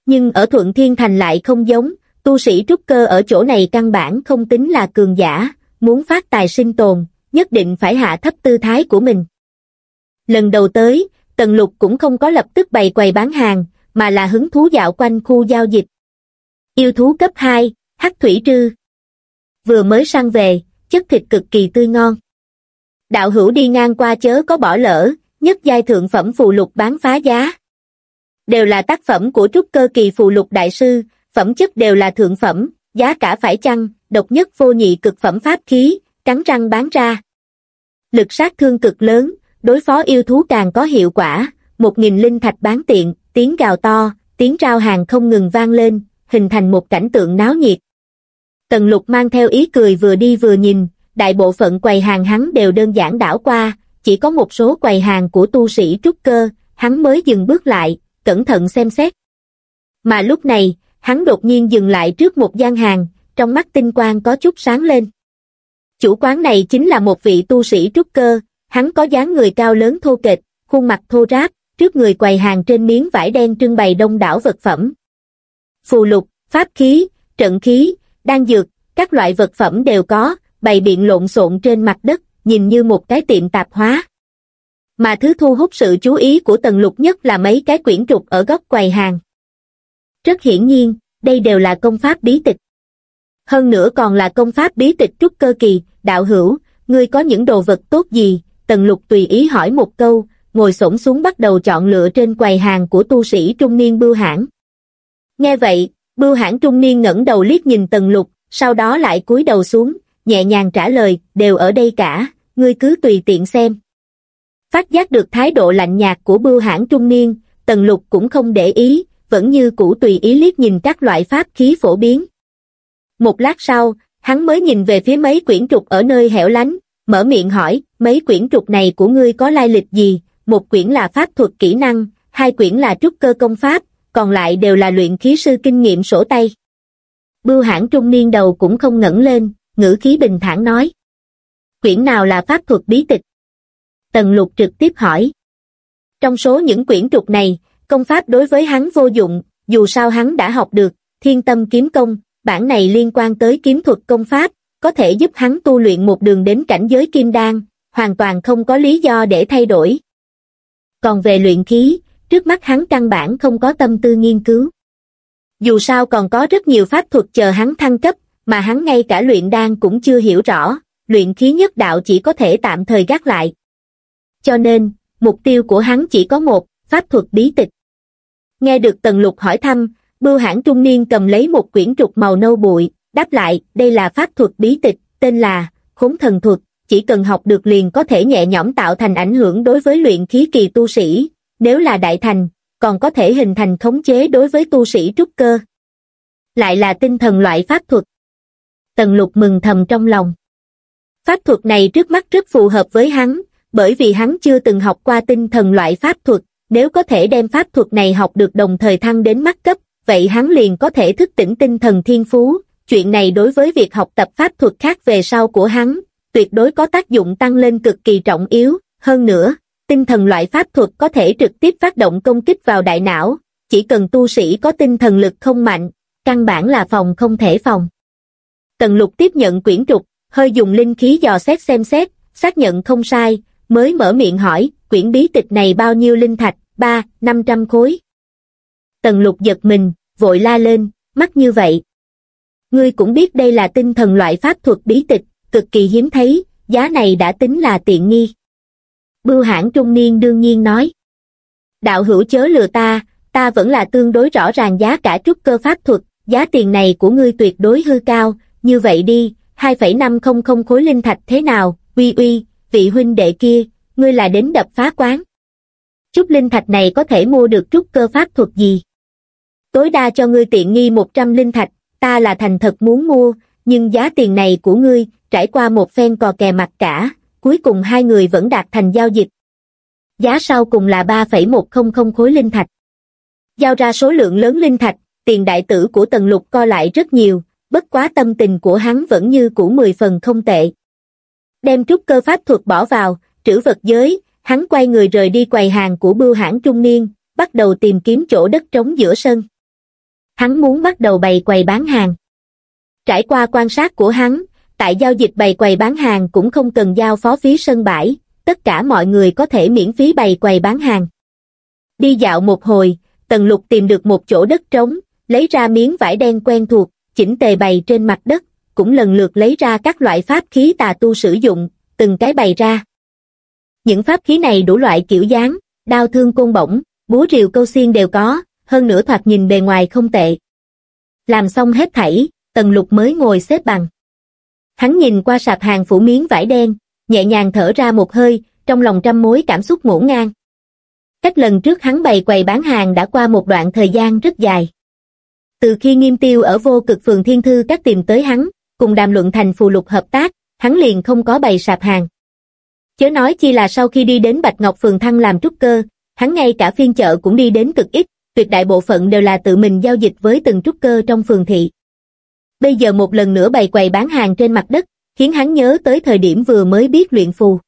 Speaker 1: Nhưng ở Thuận Thiên Thành lại không giống, tu sĩ trúc cơ ở chỗ này căn bản không tính là cường giả, muốn phát tài sinh tồn, nhất định phải hạ thấp tư thái của mình. Lần đầu tới, Tần Lục cũng không có lập tức bày quầy bán hàng, mà là hứng thú dạo quanh khu giao dịch. Yêu thú cấp 2, hắc thủy trư. Vừa mới săn về, chất thịt cực kỳ tươi ngon. Đạo hữu đi ngang qua chớ có bỏ lỡ, nhất giai thượng phẩm phù lục bán phá giá. Đều là tác phẩm của trúc cơ kỳ phù lục đại sư, phẩm chất đều là thượng phẩm, giá cả phải chăng, độc nhất vô nhị cực phẩm pháp khí, cắn răng bán ra. Lực sát thương cực lớn, đối phó yêu thú càng có hiệu quả, một nghìn linh thạch bán tiện, tiếng gào to, tiếng rao hàng không ngừng vang lên, hình thành một cảnh tượng náo nhiệt. Tần lục mang theo ý cười vừa đi vừa nhìn, đại bộ phận quầy hàng hắn đều đơn giản đảo qua, chỉ có một số quầy hàng của tu sĩ trúc cơ, hắn mới dừng bước lại, cẩn thận xem xét. Mà lúc này, hắn đột nhiên dừng lại trước một gian hàng, trong mắt tinh quang có chút sáng lên. Chủ quán này chính là một vị tu sĩ trúc cơ, hắn có dáng người cao lớn thô kệch, khuôn mặt thô ráp, trước người quầy hàng trên miếng vải đen trưng bày đông đảo vật phẩm. Phù lục, pháp khí, trận khí, đan dược, các loại vật phẩm đều có, bày biện lộn xộn trên mặt đất, nhìn như một cái tiệm tạp hóa. Mà thứ thu hút sự chú ý của tần lục nhất là mấy cái quyển trục ở góc quầy hàng. Rất hiển nhiên, đây đều là công pháp bí tịch. Hơn nữa còn là công pháp bí tịch trúc cơ kỳ, đạo hữu, ngươi có những đồ vật tốt gì? Tần lục tùy ý hỏi một câu, ngồi xổm xuống bắt đầu chọn lựa trên quầy hàng của tu sĩ trung niên bưu hãng. Nghe vậy, bưu hãng trung niên ngẩng đầu liếc nhìn tần lục, sau đó lại cúi đầu xuống, nhẹ nhàng trả lời, đều ở đây cả, ngươi cứ tùy tiện xem. Phát giác được thái độ lạnh nhạt của bưu hãng trung niên, tần lục cũng không để ý, vẫn như cũ tùy ý liếc nhìn các loại pháp khí phổ biến. Một lát sau, hắn mới nhìn về phía mấy quyển trục ở nơi hẻo lánh, mở miệng hỏi, mấy quyển trục này của ngươi có lai lịch gì, một quyển là pháp thuật kỹ năng, hai quyển là trúc cơ công pháp, còn lại đều là luyện khí sư kinh nghiệm sổ tay. Bưu hãng trung niên đầu cũng không ngẩng lên, ngữ khí bình thản nói. Quyển nào là pháp thuật bí tịch? Tần lục trực tiếp hỏi. Trong số những quyển trục này, công pháp đối với hắn vô dụng, dù sao hắn đã học được, thiên tâm kiếm công, bản này liên quan tới kiếm thuật công pháp, có thể giúp hắn tu luyện một đường đến cảnh giới kim đan, hoàn toàn không có lý do để thay đổi. Còn về luyện khí, trước mắt hắn căn bản không có tâm tư nghiên cứu. Dù sao còn có rất nhiều pháp thuật chờ hắn thăng cấp, mà hắn ngay cả luyện đan cũng chưa hiểu rõ, luyện khí nhất đạo chỉ có thể tạm thời gác lại. Cho nên, mục tiêu của hắn chỉ có một, pháp thuật bí tịch. Nghe được Tần Lục hỏi thăm, bưu hãng trung niên cầm lấy một quyển trục màu nâu bụi, đáp lại, đây là pháp thuật bí tịch, tên là khốn thần thuật, chỉ cần học được liền có thể nhẹ nhõm tạo thành ảnh hưởng đối với luyện khí kỳ tu sĩ, nếu là đại thành, còn có thể hình thành khống chế đối với tu sĩ trúc cơ. Lại là tinh thần loại pháp thuật. Tần lục mừng thầm trong lòng. Pháp thuật này trước mắt rất phù hợp với hắn, bởi vì hắn chưa từng học qua tinh thần loại pháp thuật, nếu có thể đem pháp thuật này học được đồng thời thăng đến mắt cấp, vậy hắn liền có thể thức tỉnh tinh thần thiên phú, chuyện này đối với việc học tập pháp thuật khác về sau của hắn, tuyệt đối có tác dụng tăng lên cực kỳ trọng yếu, hơn nữa, tinh thần loại pháp thuật có thể trực tiếp phát động công kích vào đại não, chỉ cần tu sĩ có tinh thần lực không mạnh, căn bản là phòng không thể phòng. Tần lục tiếp nhận quyển trục, hơi dùng linh khí dò xét xem xét, xác nhận không sai, mới mở miệng hỏi, quyển bí tịch này bao nhiêu linh thạch, ba, năm trăm khối. Tần lục giật mình, vội la lên, mắc như vậy. Ngươi cũng biết đây là tinh thần loại pháp thuật bí tịch, cực kỳ hiếm thấy, giá này đã tính là tiện nghi. Bưu hãng trung niên đương nhiên nói. Đạo hữu chớ lừa ta, ta vẫn là tương đối rõ ràng giá cả trúc cơ pháp thuật, giá tiền này của ngươi tuyệt đối hư cao, như vậy đi, 2,500 khối linh thạch thế nào, uy uy, vị huynh đệ kia, ngươi là đến đập phá quán. Chút linh thạch này có thể mua được trúc cơ pháp thuật gì? Tối đa cho ngươi tiện nghi 100 linh thạch, ta là thành thật muốn mua, nhưng giá tiền này của ngươi, trải qua một phen cò kè mặt cả, cuối cùng hai người vẫn đạt thành giao dịch. Giá sau cùng là 3,100 khối linh thạch. Giao ra số lượng lớn linh thạch, tiền đại tử của Tần Lục co lại rất nhiều, bất quá tâm tình của hắn vẫn như cũ 10 phần không tệ. Đem trúc cơ pháp thuật bỏ vào, trữ vật giới, hắn quay người rời đi quầy hàng của bưu hãng trung niên, bắt đầu tìm kiếm chỗ đất trống giữa sân. Hắn muốn bắt đầu bày quầy bán hàng. Trải qua quan sát của hắn, tại giao dịch bày quầy bán hàng cũng không cần giao phó phí sân bãi, tất cả mọi người có thể miễn phí bày quầy bán hàng. Đi dạo một hồi, Tần Lục tìm được một chỗ đất trống, lấy ra miếng vải đen quen thuộc, chỉnh tề bày trên mặt đất, cũng lần lượt lấy ra các loại pháp khí tà tu sử dụng, từng cái bày ra. Những pháp khí này đủ loại kiểu dáng, đao thương côn bổng, búa rìu câu xiên đều có, hơn nữa thoạt nhìn bề ngoài không tệ. Làm xong hết thảy, Tần Lục mới ngồi xếp bằng. Hắn nhìn qua sạp hàng phủ miếng vải đen, nhẹ nhàng thở ra một hơi, trong lòng trăm mối cảm xúc ngổn ngang. Cách lần trước hắn bày quầy bán hàng đã qua một đoạn thời gian rất dài. Từ khi nghiêm tiêu ở vô cực phường thiên thư các tìm tới hắn, cùng đàm luận thành phù lục hợp tác, hắn liền không có bày sạp hàng. Chớ nói chi là sau khi đi đến Bạch Ngọc phường thăng làm trúc cơ, hắn ngay cả phiên chợ cũng đi đến cực ít, tuyệt đại bộ phận đều là tự mình giao dịch với từng trúc cơ trong phường thị. Bây giờ một lần nữa bày quầy bán hàng trên mặt đất, khiến hắn nhớ tới thời điểm vừa mới biết luyện phù.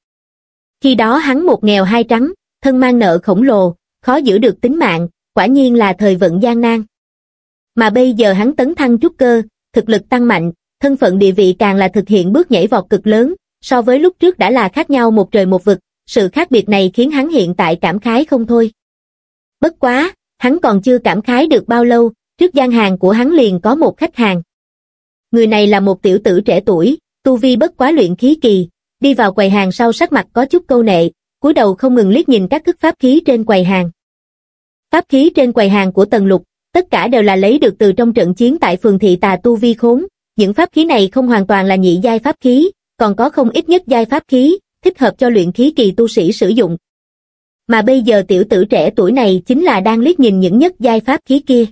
Speaker 1: Khi đó hắn một nghèo hai trắng, thân mang nợ khổng lồ, khó giữ được tính mạng, quả nhiên là thời vận gian nan. Mà bây giờ hắn tấn thăng trúc cơ, thực lực tăng mạnh, thân phận địa vị càng là thực hiện bước nhảy vọt cực lớn, so với lúc trước đã là khác nhau một trời một vực, sự khác biệt này khiến hắn hiện tại cảm khái không thôi. Bất quá, hắn còn chưa cảm khái được bao lâu, trước gian hàng của hắn liền có một khách hàng. Người này là một tiểu tử trẻ tuổi, tu vi bất quá luyện khí kỳ, đi vào quầy hàng sau sắc mặt có chút câu nệ, cúi đầu không ngừng liếc nhìn các thức pháp khí trên quầy hàng. Pháp khí trên quầy hàng của Tần Lục, tất cả đều là lấy được từ trong trận chiến tại phường thị tà tu vi khốn, những pháp khí này không hoàn toàn là nhị giai pháp khí, còn có không ít nhất giai pháp khí, thích hợp cho luyện khí kỳ tu sĩ sử dụng. Mà bây giờ tiểu tử trẻ tuổi này chính là đang liếc nhìn những nhất giai pháp khí kia.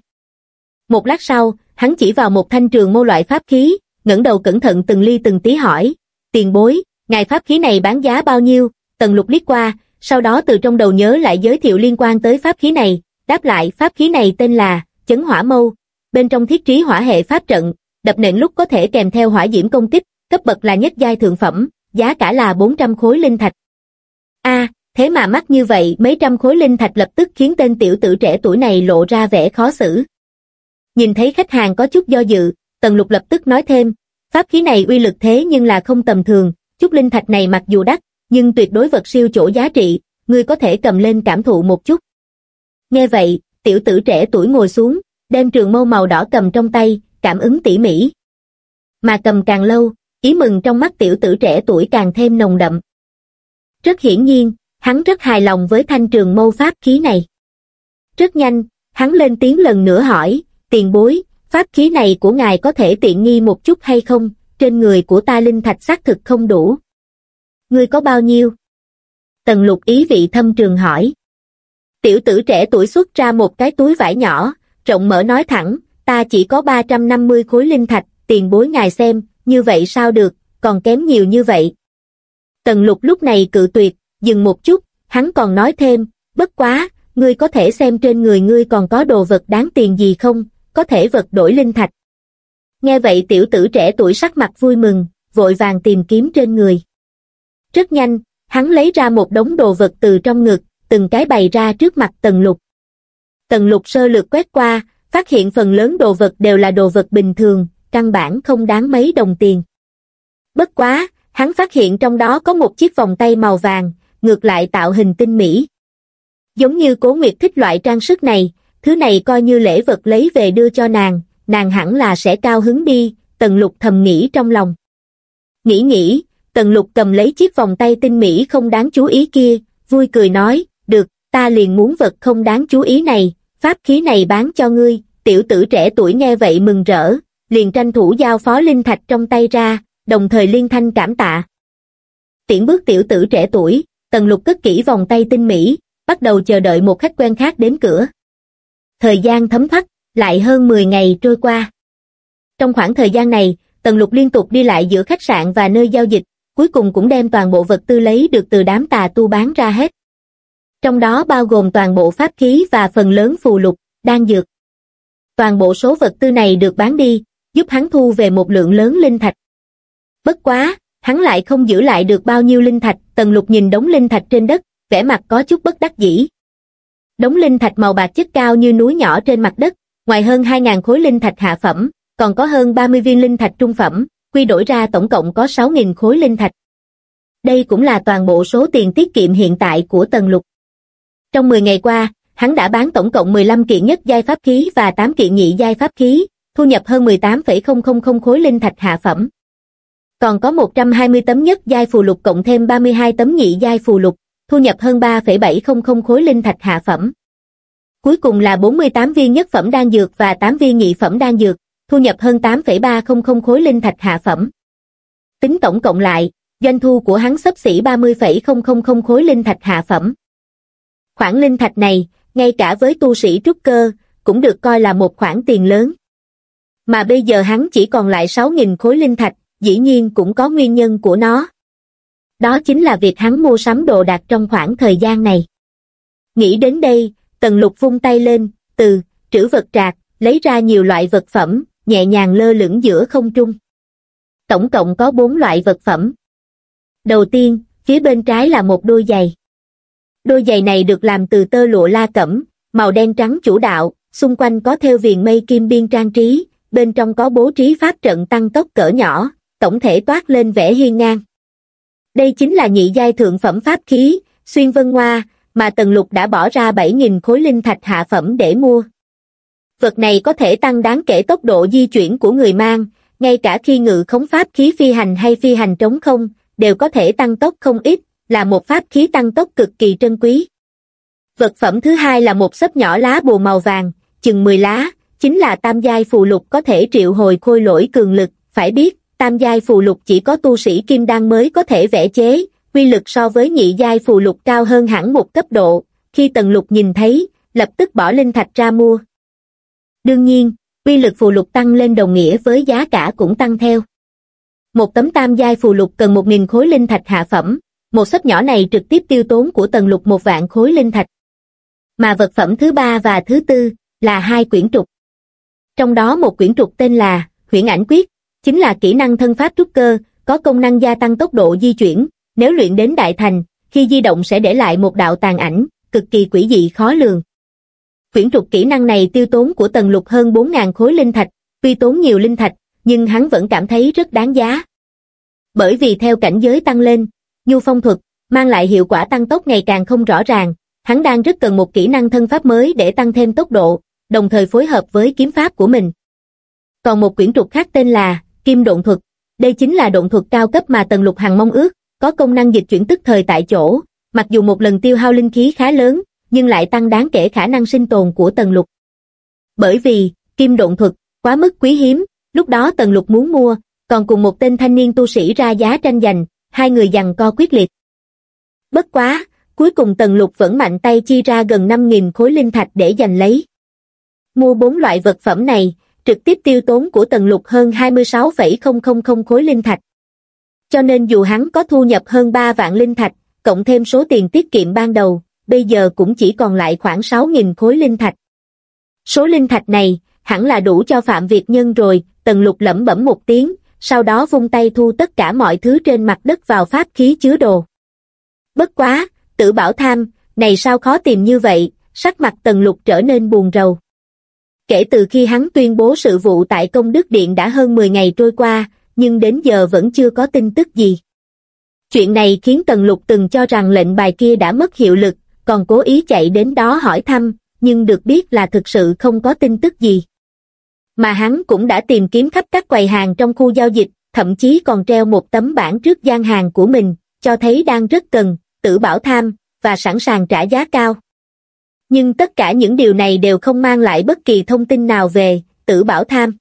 Speaker 1: Một lát sau, hắn chỉ vào một thanh trường mô loại pháp khí, ngẩng đầu cẩn thận từng ly từng tí hỏi, tiền bối, ngài pháp khí này bán giá bao nhiêu, tần lục liếc qua, sau đó từ trong đầu nhớ lại giới thiệu liên quan tới pháp khí này, đáp lại pháp khí này tên là, chấn hỏa mâu, bên trong thiết trí hỏa hệ pháp trận, đập nện lúc có thể kèm theo hỏa diễm công kích, cấp bậc là nhất giai thượng phẩm, giá cả là 400 khối linh thạch. A, thế mà mắc như vậy, mấy trăm khối linh thạch lập tức khiến tên tiểu tử trẻ tuổi này lộ ra vẻ khó xử. Nhìn thấy khách hàng có chút do dự, Tần Lục lập tức nói thêm, pháp khí này uy lực thế nhưng là không tầm thường, chút linh thạch này mặc dù đắt, nhưng tuyệt đối vật siêu chỗ giá trị, ngươi có thể cầm lên cảm thụ một chút. Nghe vậy, tiểu tử trẻ tuổi ngồi xuống, đem trường mâu màu đỏ cầm trong tay, cảm ứng tỉ mỉ. Mà cầm càng lâu, ý mừng trong mắt tiểu tử trẻ tuổi càng thêm nồng đậm. Rất hiển nhiên, hắn rất hài lòng với thanh trường mâu pháp khí này. Rất nhanh, hắn lên tiếng lần nữa hỏi, tiền bối, pháp khí này của ngài có thể tiện nghi một chút hay không, trên người của ta linh thạch xác thực không đủ. Ngươi có bao nhiêu? Tần lục ý vị thâm trường hỏi. Tiểu tử trẻ tuổi xuất ra một cái túi vải nhỏ, rộng mở nói thẳng, ta chỉ có 350 khối linh thạch, tiền bối ngài xem, như vậy sao được, còn kém nhiều như vậy. Tần lục lúc này cự tuyệt, dừng một chút, hắn còn nói thêm, bất quá, ngươi có thể xem trên người ngươi còn có đồ vật đáng tiền gì không, có thể vật đổi linh thạch. Nghe vậy tiểu tử trẻ tuổi sắc mặt vui mừng, vội vàng tìm kiếm trên người. Rất nhanh, hắn lấy ra một đống đồ vật từ trong ngực, từng cái bày ra trước mặt tần lục. Tần lục sơ lược quét qua, phát hiện phần lớn đồ vật đều là đồ vật bình thường, căn bản không đáng mấy đồng tiền. Bất quá, hắn phát hiện trong đó có một chiếc vòng tay màu vàng, ngược lại tạo hình tinh mỹ. Giống như cố nguyệt thích loại trang sức này, thứ này coi như lễ vật lấy về đưa cho nàng, nàng hẳn là sẽ cao hứng đi, tần lục thầm nghĩ trong lòng. Nghĩ nghĩ, tần lục cầm lấy chiếc vòng tay tinh mỹ không đáng chú ý kia, vui cười nói, được, ta liền muốn vật không đáng chú ý này, pháp khí này bán cho ngươi, tiểu tử trẻ tuổi nghe vậy mừng rỡ, liền tranh thủ giao phó linh thạch trong tay ra, đồng thời liên thanh cảm tạ. Tiễn bước tiểu tử trẻ tuổi, tần lục cất kỹ vòng tay tinh mỹ, bắt đầu chờ đợi một khách quen khác đến cửa. Thời gian thấm thoát, lại hơn 10 ngày trôi qua. Trong khoảng thời gian này, tần lục liên tục đi lại giữa khách sạn và nơi giao dịch, cuối cùng cũng đem toàn bộ vật tư lấy được từ đám tà tu bán ra hết. Trong đó bao gồm toàn bộ pháp khí và phần lớn phù lục, đan dược. Toàn bộ số vật tư này được bán đi, giúp hắn thu về một lượng lớn linh thạch. Bất quá, hắn lại không giữ lại được bao nhiêu linh thạch, tần lục nhìn đống linh thạch trên đất, vẻ mặt có chút bất đắc dĩ. Đống linh thạch màu bạc chất cao như núi nhỏ trên mặt đất, ngoài hơn 2.000 khối linh thạch hạ phẩm, còn có hơn 30 viên linh thạch trung phẩm, quy đổi ra tổng cộng có 6.000 khối linh thạch. Đây cũng là toàn bộ số tiền tiết kiệm hiện tại của Tần Lục. Trong 10 ngày qua, hắn đã bán tổng cộng 15 kiện nhất giai pháp khí và 8 kiện nhị giai pháp khí, thu nhập hơn 18,000 khối linh thạch hạ phẩm. Còn có 120 tấm nhất giai phù lục cộng thêm 32 tấm nhị giai phù lục, thu nhập hơn 3,700 khối linh thạch hạ phẩm. Cuối cùng là 48 viên nhất phẩm đan dược và 8 viên nhị phẩm đan dược, thu nhập hơn 8,300 khối linh thạch hạ phẩm. Tính tổng cộng lại, doanh thu của hắn sấp xỉ 30,000 khối linh thạch hạ phẩm. Khoản linh thạch này, ngay cả với tu sĩ trúc cơ, cũng được coi là một khoản tiền lớn. Mà bây giờ hắn chỉ còn lại 6.000 khối linh thạch, dĩ nhiên cũng có nguyên nhân của nó. Đó chính là việc hắn mua sắm đồ đạc trong khoảng thời gian này. Nghĩ đến đây, Tần Lục vung tay lên, từ, trữ vật trạc, lấy ra nhiều loại vật phẩm, nhẹ nhàng lơ lửng giữa không trung. Tổng cộng có bốn loại vật phẩm. Đầu tiên, phía bên trái là một đôi giày. Đôi giày này được làm từ tơ lụa la cẩm, màu đen trắng chủ đạo, xung quanh có theo viền mây kim biên trang trí, bên trong có bố trí pháp trận tăng tốc cỡ nhỏ, tổng thể toát lên vẻ hiên ngang. Đây chính là nhị giai thượng phẩm pháp khí, xuyên vân hoa, mà Tần Lục đã bỏ ra 7.000 khối linh thạch hạ phẩm để mua. Vật này có thể tăng đáng kể tốc độ di chuyển của người mang, ngay cả khi ngự khống pháp khí phi hành hay phi hành trống không, đều có thể tăng tốc không ít, là một pháp khí tăng tốc cực kỳ trân quý. Vật phẩm thứ hai là một sấp nhỏ lá bùa màu vàng, chừng 10 lá, chính là tam giai phù lục có thể triệu hồi khôi lỗi cường lực, phải biết, tam giai phù lục chỉ có tu sĩ kim đan mới có thể vẽ chế, quy lực so với nhị giai phù lục cao hơn hẳn một cấp độ, khi tần lục nhìn thấy, lập tức bỏ linh thạch ra mua. Đương nhiên, quy lực phù lục tăng lên đồng nghĩa với giá cả cũng tăng theo. Một tấm tam giai phù lục cần một nghìn khối linh thạch hạ phẩm, một sấp nhỏ này trực tiếp tiêu tốn của tần lục một vạn khối linh thạch. Mà vật phẩm thứ ba và thứ tư là hai quyển trục. Trong đó một quyển trục tên là Huyễn ảnh quyết, chính là kỹ năng thân pháp trúc cơ, có công năng gia tăng tốc độ di chuyển, nếu luyện đến đại thành, khi di động sẽ để lại một đạo tàn ảnh, cực kỳ quỷ dị khó lường. Quyển trục kỹ năng này tiêu tốn của tần lục hơn 4.000 khối linh thạch, tuy tốn nhiều linh thạch, nhưng hắn vẫn cảm thấy rất đáng giá. Bởi vì theo cảnh giới tăng lên, nhu phong thuật, mang lại hiệu quả tăng tốc ngày càng không rõ ràng, hắn đang rất cần một kỹ năng thân pháp mới để tăng thêm tốc độ, đồng thời phối hợp với kiếm pháp của mình. Còn một quyển trục khác tên là Kim Độn Thuật, đây chính là độn thuật cao cấp mà Tần Lục Hằng mong ước, có công năng dịch chuyển tức thời tại chỗ, mặc dù một lần tiêu hao linh khí khá lớn, nhưng lại tăng đáng kể khả năng sinh tồn của Tần Lục. Bởi vì, Kim Độn Thuật, quá mức quý hiếm, lúc đó Tần Lục muốn mua, còn cùng một tên thanh niên tu sĩ ra giá tranh giành, hai người giằng co quyết liệt. Bất quá, cuối cùng Tần Lục vẫn mạnh tay chi ra gần 5.000 khối linh thạch để giành lấy. Mua bốn loại vật phẩm này, trực tiếp tiêu tốn của Tần Lục hơn 26,000 khối linh thạch. Cho nên dù hắn có thu nhập hơn 3 vạn linh thạch, cộng thêm số tiền tiết kiệm ban đầu, bây giờ cũng chỉ còn lại khoảng 6.000 khối linh thạch. Số linh thạch này, hẳn là đủ cho Phạm Việt Nhân rồi, Tần Lục lẩm bẩm một tiếng, sau đó vung tay thu tất cả mọi thứ trên mặt đất vào pháp khí chứa đồ. Bất quá, tử bảo tham, này sao khó tìm như vậy, sắc mặt Tần Lục trở nên buồn rầu. Kể từ khi hắn tuyên bố sự vụ tại công đức điện đã hơn 10 ngày trôi qua, nhưng đến giờ vẫn chưa có tin tức gì. Chuyện này khiến Tần Lục từng cho rằng lệnh bài kia đã mất hiệu lực, còn cố ý chạy đến đó hỏi thăm, nhưng được biết là thực sự không có tin tức gì. Mà hắn cũng đã tìm kiếm khắp các quầy hàng trong khu giao dịch, thậm chí còn treo một tấm bảng trước gian hàng của mình, cho thấy đang rất cần, tử bảo tham, và sẵn sàng trả giá cao. Nhưng tất cả những điều này đều không mang lại bất kỳ thông tin nào về tử bảo tham.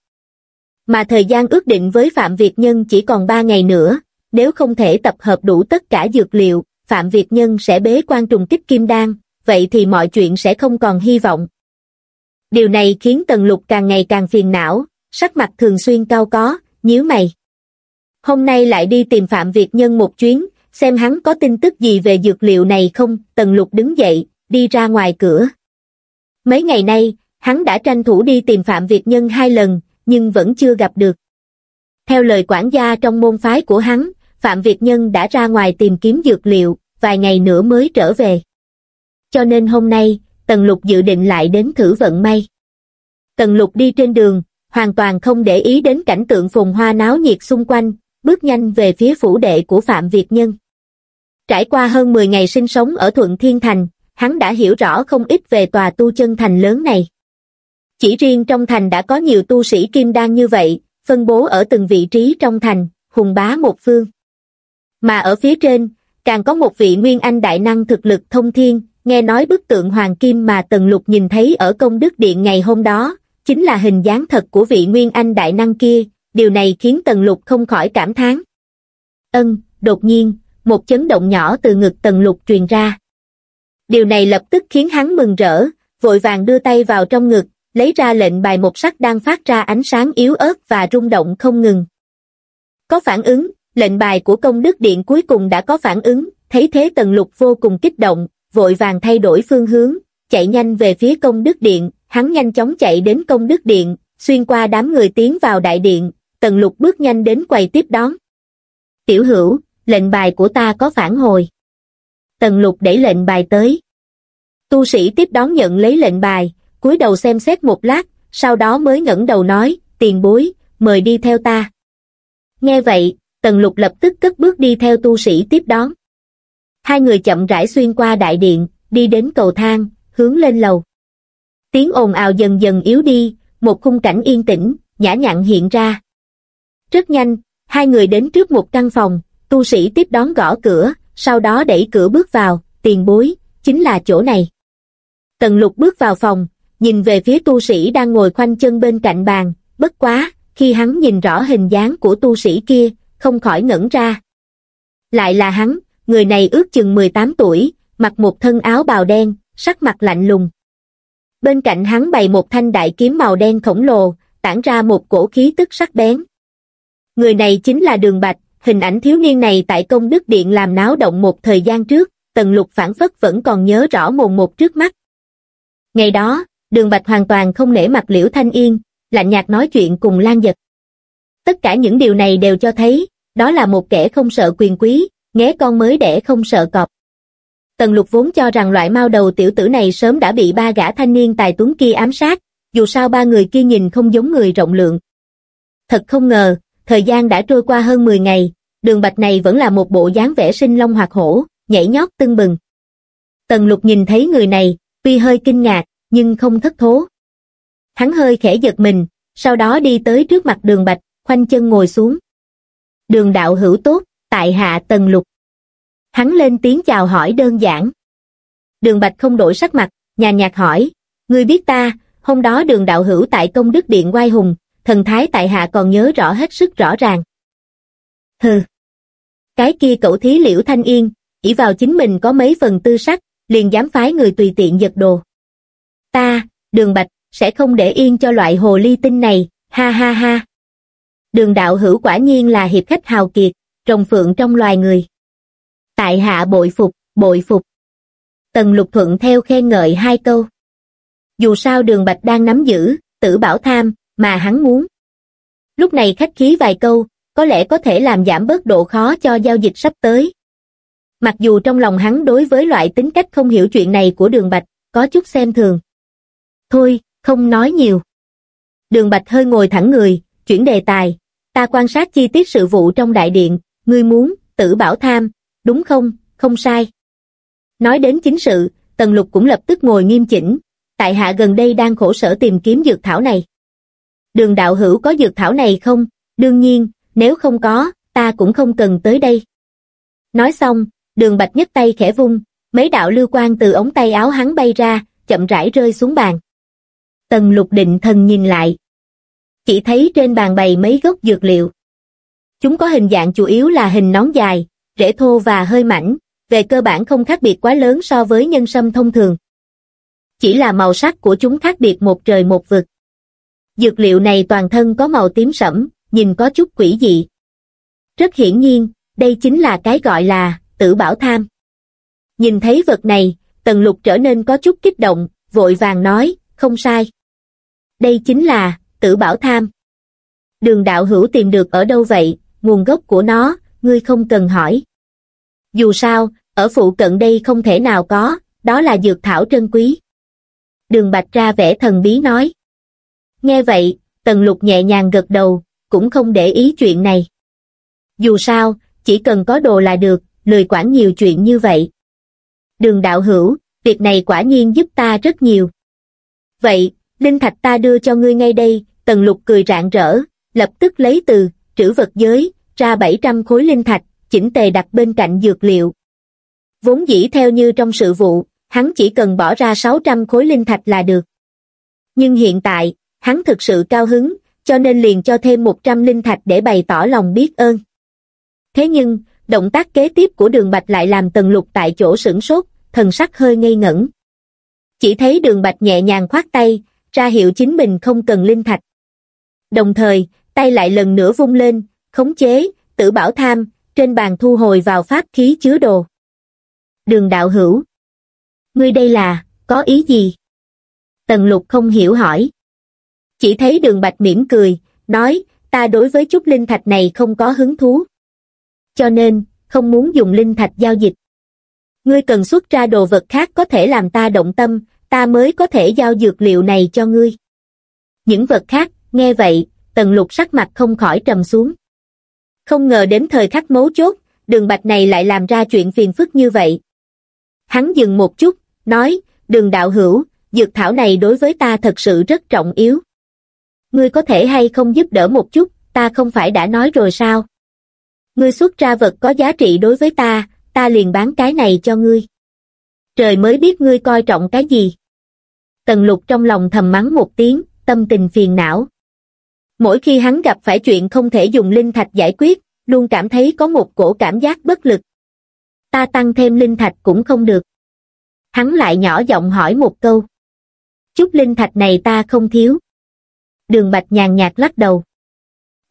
Speaker 1: Mà thời gian ước định với Phạm Việt Nhân chỉ còn 3 ngày nữa, nếu không thể tập hợp đủ tất cả dược liệu, Phạm Việt Nhân sẽ bế quan trùng kích kim đan, vậy thì mọi chuyện sẽ không còn hy vọng. Điều này khiến Tần Lục càng ngày càng phiền não, sắc mặt thường xuyên cao có, nhíu mày. Hôm nay lại đi tìm Phạm Việt Nhân một chuyến, xem hắn có tin tức gì về dược liệu này không, Tần Lục đứng dậy, đi ra ngoài cửa. Mấy ngày nay, hắn đã tranh thủ đi tìm Phạm Việt Nhân hai lần, nhưng vẫn chưa gặp được. Theo lời quản gia trong môn phái của hắn, Phạm Việt Nhân đã ra ngoài tìm kiếm dược liệu, vài ngày nữa mới trở về. Cho nên hôm nay, Tần Lục dự định lại đến thử vận may. Tần Lục đi trên đường, hoàn toàn không để ý đến cảnh tượng phồn hoa náo nhiệt xung quanh, bước nhanh về phía phủ đệ của Phạm Việt Nhân. Trải qua hơn 10 ngày sinh sống ở Thuận Thiên Thành, hắn đã hiểu rõ không ít về tòa tu chân thành lớn này. Chỉ riêng trong thành đã có nhiều tu sĩ kim đan như vậy, phân bố ở từng vị trí trong thành, hùng bá một phương. Mà ở phía trên, càng có một vị nguyên anh đại năng thực lực thông thiên, nghe nói bức tượng hoàng kim mà Tần Lục nhìn thấy ở công đức điện ngày hôm đó, chính là hình dáng thật của vị nguyên anh đại năng kia, điều này khiến Tần Lục không khỏi cảm thán. Ân, đột nhiên, một chấn động nhỏ từ ngực Tần Lục truyền ra. Điều này lập tức khiến hắn mừng rỡ, vội vàng đưa tay vào trong ngực, lấy ra lệnh bài một sắc đang phát ra ánh sáng yếu ớt và rung động không ngừng. Có phản ứng, lệnh bài của công đức điện cuối cùng đã có phản ứng, thấy thế tần lục vô cùng kích động, vội vàng thay đổi phương hướng, chạy nhanh về phía công đức điện, hắn nhanh chóng chạy đến công đức điện, xuyên qua đám người tiến vào đại điện, tần lục bước nhanh đến quầy tiếp đón. Tiểu hữu, lệnh bài của ta có phản hồi. Tần lục đẩy lệnh bài tới. Tu sĩ tiếp đón nhận lấy lệnh bài, cúi đầu xem xét một lát, sau đó mới ngẩng đầu nói, tiền bối, mời đi theo ta. Nghe vậy, Tần Lục lập tức cất bước đi theo tu sĩ tiếp đón. Hai người chậm rãi xuyên qua đại điện, đi đến cầu thang, hướng lên lầu. Tiếng ồn ào dần dần yếu đi, một khung cảnh yên tĩnh, nhã nhặn hiện ra. Rất nhanh, hai người đến trước một căn phòng, tu sĩ tiếp đón gõ cửa, sau đó đẩy cửa bước vào, tiền bối, chính là chỗ này. Tần lục bước vào phòng, nhìn về phía tu sĩ đang ngồi khoanh chân bên cạnh bàn, bất quá, khi hắn nhìn rõ hình dáng của tu sĩ kia, không khỏi ngẩn ra. Lại là hắn, người này ước chừng 18 tuổi, mặc một thân áo bào đen, sắc mặt lạnh lùng. Bên cạnh hắn bày một thanh đại kiếm màu đen khổng lồ, tản ra một cổ khí tức sắc bén. Người này chính là Đường Bạch, hình ảnh thiếu niên này tại công đức điện làm náo động một thời gian trước, tần lục phản phất vẫn còn nhớ rõ mồn một trước mắt. Ngày đó, Đường Bạch hoàn toàn không nể mặt Liễu Thanh Yên, lạnh nhạt nói chuyện cùng Lan Giật. Tất cả những điều này đều cho thấy, đó là một kẻ không sợ quyền quý, nghé con mới đẻ không sợ cọp. Tần lục vốn cho rằng loại mau đầu tiểu tử này sớm đã bị ba gã thanh niên tài tuấn kia ám sát, dù sao ba người kia nhìn không giống người rộng lượng. Thật không ngờ, thời gian đã trôi qua hơn 10 ngày, đường bạch này vẫn là một bộ dáng vẻ sinh long hoặc hổ, nhảy nhót tưng bừng. Tần lục nhìn thấy người này, tuy hơi kinh ngạc, nhưng không thất thố. Hắn hơi khẽ giật mình, sau đó đi tới trước mặt đường bạch, khoanh chân ngồi xuống. Đường đạo hữu tốt, tại hạ tần lục. Hắn lên tiếng chào hỏi đơn giản. Đường bạch không đổi sắc mặt, nhàn nhạt hỏi, ngươi biết ta, hôm đó đường đạo hữu tại công đức điện quay hùng, thần thái tại hạ còn nhớ rõ hết sức rõ ràng. Hừ. Cái kia cậu thí liễu thanh yên, ỷ vào chính mình có mấy phần tư sắc, liền dám phái người tùy tiện giật đồ. Ta, đường bạch, sẽ không để yên cho loại hồ ly tinh này, ha ha ha. Đường đạo hữu quả nhiên là hiệp khách hào kiệt, rồng phượng trong loài người. Tại hạ bội phục, bội phục. Tần lục thuận theo khen ngợi hai câu. Dù sao đường bạch đang nắm giữ, tử bảo tham, mà hắn muốn. Lúc này khách khí vài câu, có lẽ có thể làm giảm bớt độ khó cho giao dịch sắp tới. Mặc dù trong lòng hắn đối với loại tính cách không hiểu chuyện này của đường bạch, có chút xem thường. Thôi, không nói nhiều. Đường bạch hơi ngồi thẳng người, chuyển đề tài. Ta quan sát chi tiết sự vụ trong đại điện, ngươi muốn, tử bảo tham, đúng không, không sai. Nói đến chính sự, Tần Lục cũng lập tức ngồi nghiêm chỉnh, tại hạ gần đây đang khổ sở tìm kiếm dược thảo này. Đường đạo hữu có dược thảo này không? Đương nhiên, nếu không có, ta cũng không cần tới đây. Nói xong, đường bạch nhất tay khẽ vung, mấy đạo lưu quang từ ống tay áo hắn bay ra, chậm rãi rơi xuống bàn. Tần lục định thần nhìn lại. Chỉ thấy trên bàn bày mấy gốc dược liệu. Chúng có hình dạng chủ yếu là hình nón dài, rễ thô và hơi mảnh, về cơ bản không khác biệt quá lớn so với nhân sâm thông thường. Chỉ là màu sắc của chúng khác biệt một trời một vực. Dược liệu này toàn thân có màu tím sẫm, nhìn có chút quỷ dị. Rất hiển nhiên, đây chính là cái gọi là tử bảo tham. Nhìn thấy vật này, tần lục trở nên có chút kích động, vội vàng nói, không sai. Đây chính là tử bảo tham. Đường đạo hữu tìm được ở đâu vậy, nguồn gốc của nó, ngươi không cần hỏi. Dù sao, ở phụ cận đây không thể nào có, đó là dược thảo trân quý. Đường Bạch ra vẻ thần bí nói. Nghe vậy, Tần Lục nhẹ nhàng gật đầu, cũng không để ý chuyện này. Dù sao, chỉ cần có đồ là được, lười quản nhiều chuyện như vậy. Đường đạo hữu, việc này quả nhiên giúp ta rất nhiều. Vậy, linh thạch ta đưa cho ngươi ngay đây, Tần Lục cười rạng rỡ, lập tức lấy từ, trữ vật giới, ra 700 khối linh thạch, chỉnh tề đặt bên cạnh dược liệu. Vốn dĩ theo như trong sự vụ, hắn chỉ cần bỏ ra 600 khối linh thạch là được. Nhưng hiện tại, hắn thực sự cao hứng, cho nên liền cho thêm 100 linh thạch để bày tỏ lòng biết ơn. Thế nhưng, động tác kế tiếp của đường bạch lại làm tần lục tại chỗ sửng sốt, thần sắc hơi ngây ngẩn. Chỉ thấy đường bạch nhẹ nhàng khoát tay, ra hiệu chính mình không cần linh thạch. Đồng thời, tay lại lần nữa vung lên, khống chế, tử bảo tham, trên bàn thu hồi vào pháp khí chứa đồ. Đường đạo hữu. Ngươi đây là, có ý gì? Tần lục không hiểu hỏi. Chỉ thấy đường bạch mỉm cười, nói, ta đối với chút linh thạch này không có hứng thú. Cho nên, không muốn dùng linh thạch giao dịch. Ngươi cần xuất ra đồ vật khác có thể làm ta động tâm, ta mới có thể giao dược liệu này cho ngươi. Những vật khác, nghe vậy, tần lục sắc mặt không khỏi trầm xuống. Không ngờ đến thời khắc mấu chốt, đường bạch này lại làm ra chuyện phiền phức như vậy. Hắn dừng một chút, nói, đường đạo hữu, dược thảo này đối với ta thật sự rất trọng yếu. Ngươi có thể hay không giúp đỡ một chút, ta không phải đã nói rồi sao? Ngươi xuất ra vật có giá trị đối với ta, ta liền bán cái này cho ngươi. Trời mới biết ngươi coi trọng cái gì. Tần lục trong lòng thầm mắng một tiếng, tâm tình phiền não. Mỗi khi hắn gặp phải chuyện không thể dùng linh thạch giải quyết, luôn cảm thấy có một cổ cảm giác bất lực. Ta tăng thêm linh thạch cũng không được. Hắn lại nhỏ giọng hỏi một câu. Chút linh thạch này ta không thiếu. Đường Bạch nhàn nhạt lắc đầu.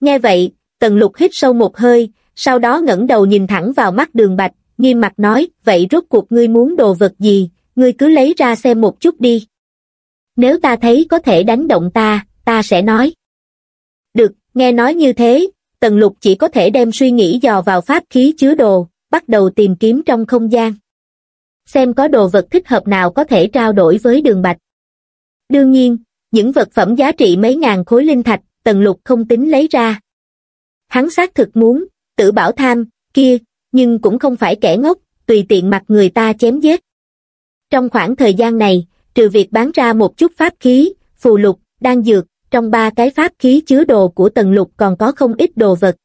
Speaker 1: Nghe vậy, Tần Lục hít sâu một hơi, sau đó ngẩng đầu nhìn thẳng vào mắt Đường Bạch, nghiêm mặt nói, vậy rốt cuộc ngươi muốn đồ vật gì, ngươi cứ lấy ra xem một chút đi. Nếu ta thấy có thể đánh động ta, ta sẽ nói. Được, nghe nói như thế, Tần Lục chỉ có thể đem suy nghĩ dò vào pháp khí chứa đồ, bắt đầu tìm kiếm trong không gian. Xem có đồ vật thích hợp nào có thể trao đổi với đường bạch. Đương nhiên, những vật phẩm giá trị mấy ngàn khối linh thạch, Tần Lục không tính lấy ra. Hắn xác thực muốn, tự bảo tham, kia, nhưng cũng không phải kẻ ngốc, tùy tiện mặt người ta chém giết. Trong khoảng thời gian này, trừ việc bán ra một chút pháp khí, phù lục, đan dược, trong ba cái pháp khí chứa đồ của tần lục còn có không ít đồ vật.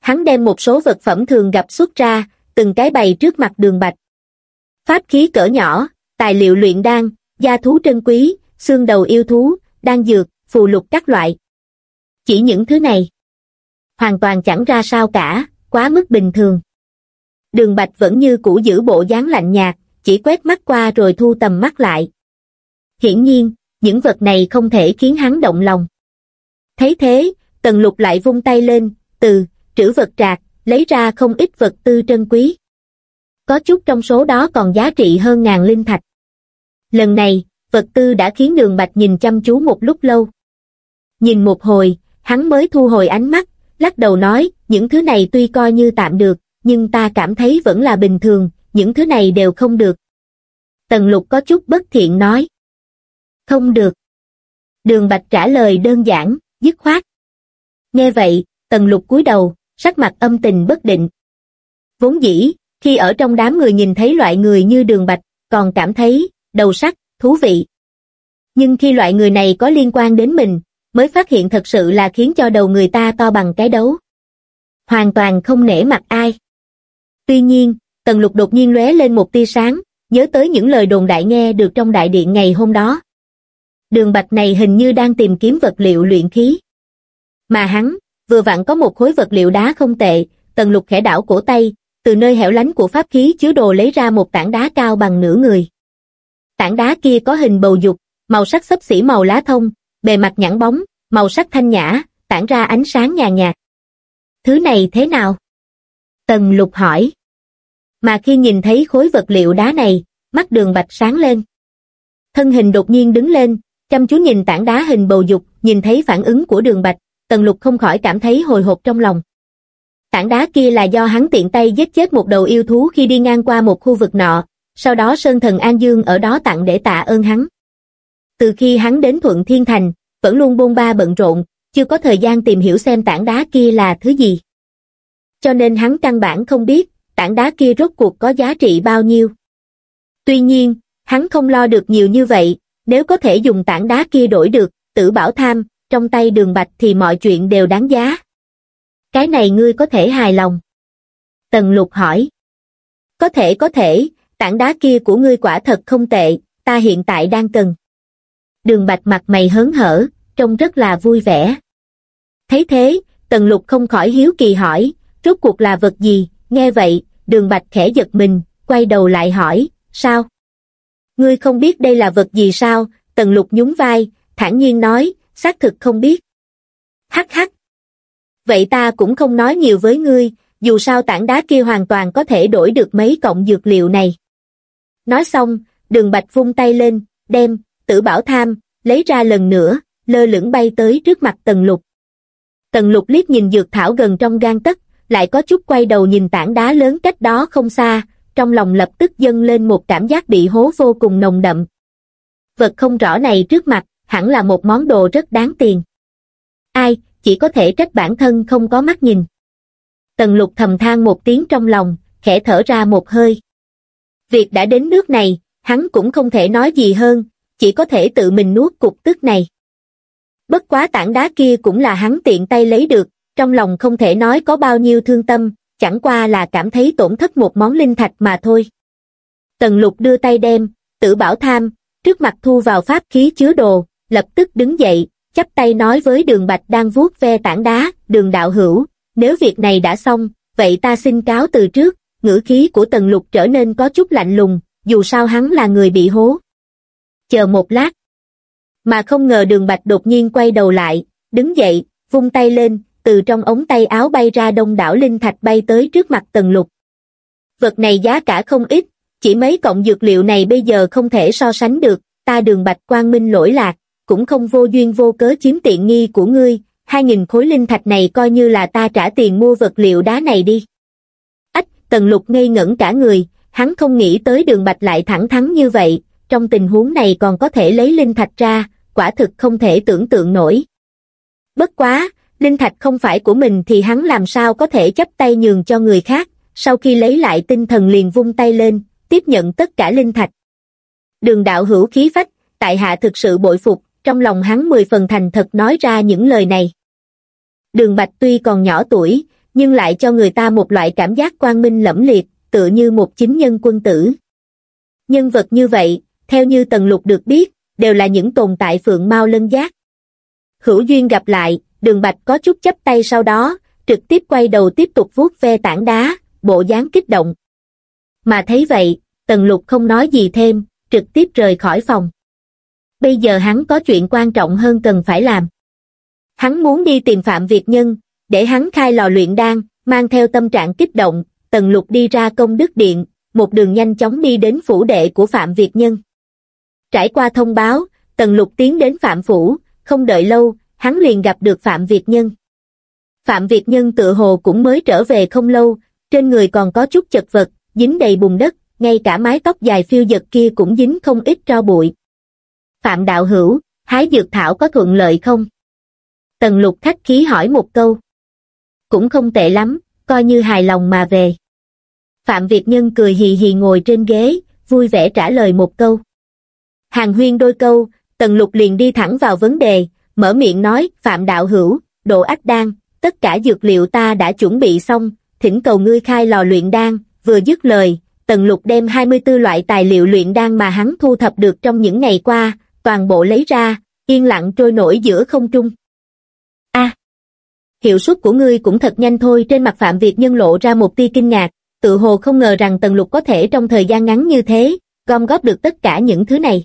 Speaker 1: Hắn đem một số vật phẩm thường gặp xuất ra, từng cái bày trước mặt đường bạch. Pháp khí cỡ nhỏ, tài liệu luyện đan, gia thú trân quý, xương đầu yêu thú, đan dược, phù lục các loại. Chỉ những thứ này. Hoàn toàn chẳng ra sao cả, quá mức bình thường. Đường Bạch vẫn như cũ giữ bộ dáng lạnh nhạt, chỉ quét mắt qua rồi thu tầm mắt lại. Hiển nhiên, những vật này không thể khiến hắn động lòng. Thấy thế, Tần Lục lại vung tay lên, từ, trữ vật trạc, lấy ra không ít vật tư trân quý. Có chút trong số đó còn giá trị hơn ngàn linh thạch. Lần này, vật tư đã khiến đường bạch nhìn chăm chú một lúc lâu. Nhìn một hồi, hắn mới thu hồi ánh mắt, lắc đầu nói, những thứ này tuy coi như tạm được, nhưng ta cảm thấy vẫn là bình thường, những thứ này đều không được. Tần lục có chút bất thiện nói. Không được. Đường Bạch trả lời đơn giản, dứt khoát. Nghe vậy, tần lục cúi đầu, sắc mặt âm tình bất định. Vốn dĩ, khi ở trong đám người nhìn thấy loại người như đường Bạch, còn cảm thấy, đầu sắc, thú vị. Nhưng khi loại người này có liên quan đến mình, mới phát hiện thật sự là khiến cho đầu người ta to bằng cái đấu. Hoàn toàn không nể mặt ai. Tuy nhiên, Tần Lục đột nhiên lóe lên một tia sáng, nhớ tới những lời đồn đại nghe được trong đại điện ngày hôm đó. Đường bạch này hình như đang tìm kiếm vật liệu luyện khí. Mà hắn, vừa vặn có một khối vật liệu đá không tệ, Tần Lục khẽ đảo cổ tay, từ nơi hẻo lánh của pháp khí chứa đồ lấy ra một tảng đá cao bằng nửa người. Tảng đá kia có hình bầu dục, màu sắc xấp xỉ màu lá thông, bề mặt nhẵn bóng, màu sắc thanh nhã, tản ra ánh sáng nhàn nhạt. Thứ này thế nào? Tần lục hỏi. Mà khi nhìn thấy khối vật liệu đá này, mắt đường bạch sáng lên. Thân hình đột nhiên đứng lên, chăm chú nhìn tảng đá hình bầu dục, nhìn thấy phản ứng của đường bạch, tần lục không khỏi cảm thấy hồi hộp trong lòng. Tảng đá kia là do hắn tiện tay giết chết một đầu yêu thú khi đi ngang qua một khu vực nọ, sau đó Sơn Thần An Dương ở đó tặng để tạ ơn hắn. Từ khi hắn đến Thuận Thiên Thành, vẫn luôn bôn ba bận rộn, chưa có thời gian tìm hiểu xem tảng đá kia là thứ gì. Cho nên hắn căn bản không biết, tảng đá kia rốt cuộc có giá trị bao nhiêu. Tuy nhiên, hắn không lo được nhiều như vậy, nếu có thể dùng tảng đá kia đổi được, tử bảo tham, trong tay đường bạch thì mọi chuyện đều đáng giá. Cái này ngươi có thể hài lòng. Tần lục hỏi. Có thể có thể, tảng đá kia của ngươi quả thật không tệ, ta hiện tại đang cần. Đường bạch mặt mày hớn hở, trông rất là vui vẻ. Thấy thế, tần lục không khỏi hiếu kỳ hỏi, rốt cuộc là vật gì, nghe vậy, đường bạch khẽ giật mình, quay đầu lại hỏi, sao? Ngươi không biết đây là vật gì sao? Tần lục nhún vai, thản nhiên nói, xác thực không biết. Hắc hắc. Vậy ta cũng không nói nhiều với ngươi, dù sao tảng đá kia hoàn toàn có thể đổi được mấy cọng dược liệu này. Nói xong, đường bạch vung tay lên, đem, tử bảo tham, lấy ra lần nữa, lơ lửng bay tới trước mặt tần lục. Tần lục liếc nhìn dược thảo gần trong gan tất, lại có chút quay đầu nhìn tảng đá lớn cách đó không xa, trong lòng lập tức dâng lên một cảm giác bị hố vô cùng nồng đậm. Vật không rõ này trước mặt, hẳn là một món đồ rất đáng tiền. Ai, chỉ có thể trách bản thân không có mắt nhìn. Tần lục thầm than một tiếng trong lòng, khẽ thở ra một hơi. Việc đã đến nước này, hắn cũng không thể nói gì hơn, chỉ có thể tự mình nuốt cục tức này. Bất quá tảng đá kia cũng là hắn tiện tay lấy được, trong lòng không thể nói có bao nhiêu thương tâm, chẳng qua là cảm thấy tổn thất một món linh thạch mà thôi. Tần lục đưa tay đem, tử bảo tham, trước mặt thu vào pháp khí chứa đồ, lập tức đứng dậy, chắp tay nói với đường bạch đang vuốt ve tảng đá, đường đạo hữu, nếu việc này đã xong, vậy ta xin cáo từ trước, ngữ khí của tần lục trở nên có chút lạnh lùng, dù sao hắn là người bị hố. Chờ một lát. Mà không ngờ đường bạch đột nhiên quay đầu lại, đứng dậy, vung tay lên, từ trong ống tay áo bay ra đông đảo linh thạch bay tới trước mặt tần lục. Vật này giá cả không ít, chỉ mấy cộng dược liệu này bây giờ không thể so sánh được, ta đường bạch quang minh lỗi lạc, cũng không vô duyên vô cớ chiếm tiện nghi của ngươi, hai nghìn khối linh thạch này coi như là ta trả tiền mua vật liệu đá này đi. Tần lục ngây ngẩn cả người, hắn không nghĩ tới đường bạch lại thẳng thắn như vậy, trong tình huống này còn có thể lấy linh thạch ra, quả thực không thể tưởng tượng nổi. Bất quá, linh thạch không phải của mình thì hắn làm sao có thể chấp tay nhường cho người khác, sau khi lấy lại tinh thần liền vung tay lên, tiếp nhận tất cả linh thạch. Đường đạo hữu khí phách, tại hạ thực sự bội phục, trong lòng hắn mười phần thành thật nói ra những lời này. Đường Bạch tuy còn nhỏ tuổi, nhưng lại cho người ta một loại cảm giác quang minh lẫm liệt, tựa như một chính nhân quân tử. Nhân vật như vậy, theo như Tần Lục được biết, đều là những tồn tại phượng mau lân giác. Hữu duyên gặp lại, đường Bạch có chút chấp tay sau đó, trực tiếp quay đầu tiếp tục vuốt ve tảng đá, bộ dáng kích động. Mà thấy vậy, Tần Lục không nói gì thêm, trực tiếp rời khỏi phòng. Bây giờ hắn có chuyện quan trọng hơn cần phải làm. Hắn muốn đi tìm Phạm Việt Nhân, để hắn khai lò luyện đan, mang theo tâm trạng kích động, Tần Lục đi ra công đức điện, một đường nhanh chóng đi đến phủ đệ của Phạm Việt Nhân. Trải qua thông báo, Tần Lục tiến đến Phạm Phủ, không đợi lâu, hắn liền gặp được Phạm Việt Nhân. Phạm Việt Nhân tự hồ cũng mới trở về không lâu, trên người còn có chút chật vật, dính đầy bùn đất, ngay cả mái tóc dài phiêu dật kia cũng dính không ít tro bụi. Phạm Đạo Hữu, hái dược thảo có thuận lợi không? Tần lục khách khí hỏi một câu. Cũng không tệ lắm, coi như hài lòng mà về. Phạm Việt Nhân cười hì hì ngồi trên ghế, vui vẻ trả lời một câu. Hàng huyên đôi câu, Tần lục liền đi thẳng vào vấn đề, mở miệng nói, Phạm Đạo Hữu, độ ách đan, tất cả dược liệu ta đã chuẩn bị xong, thỉnh cầu ngươi khai lò luyện đan, vừa dứt lời, Tần Lục đem 24 loại tài liệu luyện đan mà hắn thu thập được trong những ngày qua, toàn bộ lấy ra, yên lặng trôi nổi giữa không trung. Hiệu suất của ngươi cũng thật nhanh thôi trên mặt Phạm Việt nhân lộ ra một tia kinh ngạc, tự hồ không ngờ rằng Tần Lục có thể trong thời gian ngắn như thế, gom góp được tất cả những thứ này.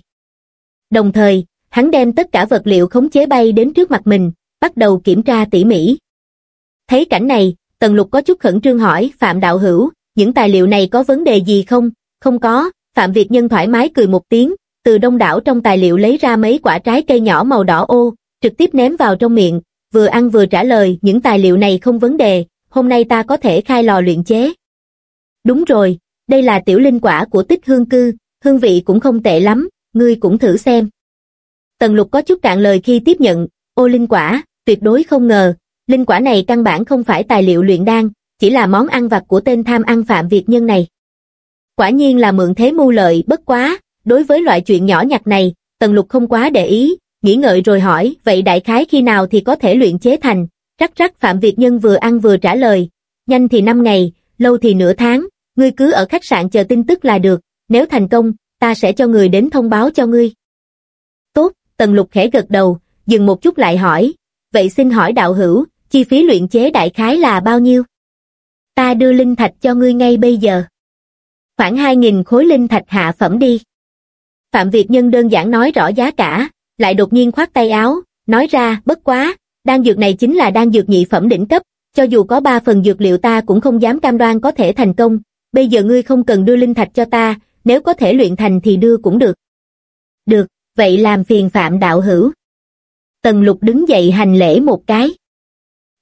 Speaker 1: Đồng thời, hắn đem tất cả vật liệu khống chế bay đến trước mặt mình, bắt đầu kiểm tra tỉ mỉ. Thấy cảnh này, Tần Lục có chút khẩn trương hỏi Phạm Đạo Hữu, những tài liệu này có vấn đề gì không? Không có, Phạm Việt Nhân thoải mái cười một tiếng, từ đông đảo trong tài liệu lấy ra mấy quả trái cây nhỏ màu đỏ ô, trực tiếp ném vào trong miệng, vừa ăn vừa trả lời những tài liệu này không vấn đề, hôm nay ta có thể khai lò luyện chế. Đúng rồi, đây là tiểu linh quả của tích hương cư, hương vị cũng không tệ lắm, ngươi cũng thử xem. Tần lục có chút cạn lời khi tiếp nhận, ô linh quả, tuyệt đối không ngờ, linh quả này căn bản không phải tài liệu luyện đan, chỉ là món ăn vặt của tên tham ăn phạm Việt nhân này. Quả nhiên là mượn thế mưu lợi bất quá, đối với loại chuyện nhỏ nhặt này, Tần Lục không quá để ý, nghĩ ngợi rồi hỏi, vậy đại khái khi nào thì có thể luyện chế thành, rắc rắc Phạm Việt Nhân vừa ăn vừa trả lời, nhanh thì 5 ngày, lâu thì nửa tháng, ngươi cứ ở khách sạn chờ tin tức là được, nếu thành công, ta sẽ cho người đến thông báo cho ngươi. Tốt, Tần Lục khẽ gật đầu, dừng một chút lại hỏi, vậy xin hỏi đạo hữu, chi phí luyện chế đại khái là bao nhiêu? ta đưa linh thạch cho ngươi ngay bây giờ. Khoảng 2.000 khối linh thạch hạ phẩm đi. Phạm Việt Nhân đơn giản nói rõ giá cả, lại đột nhiên khoát tay áo, nói ra, bất quá, đan dược này chính là đan dược nhị phẩm đỉnh cấp, cho dù có ba phần dược liệu ta cũng không dám cam đoan có thể thành công, bây giờ ngươi không cần đưa linh thạch cho ta, nếu có thể luyện thành thì đưa cũng được. Được, vậy làm phiền Phạm đạo hữu. Tần lục đứng dậy hành lễ một cái.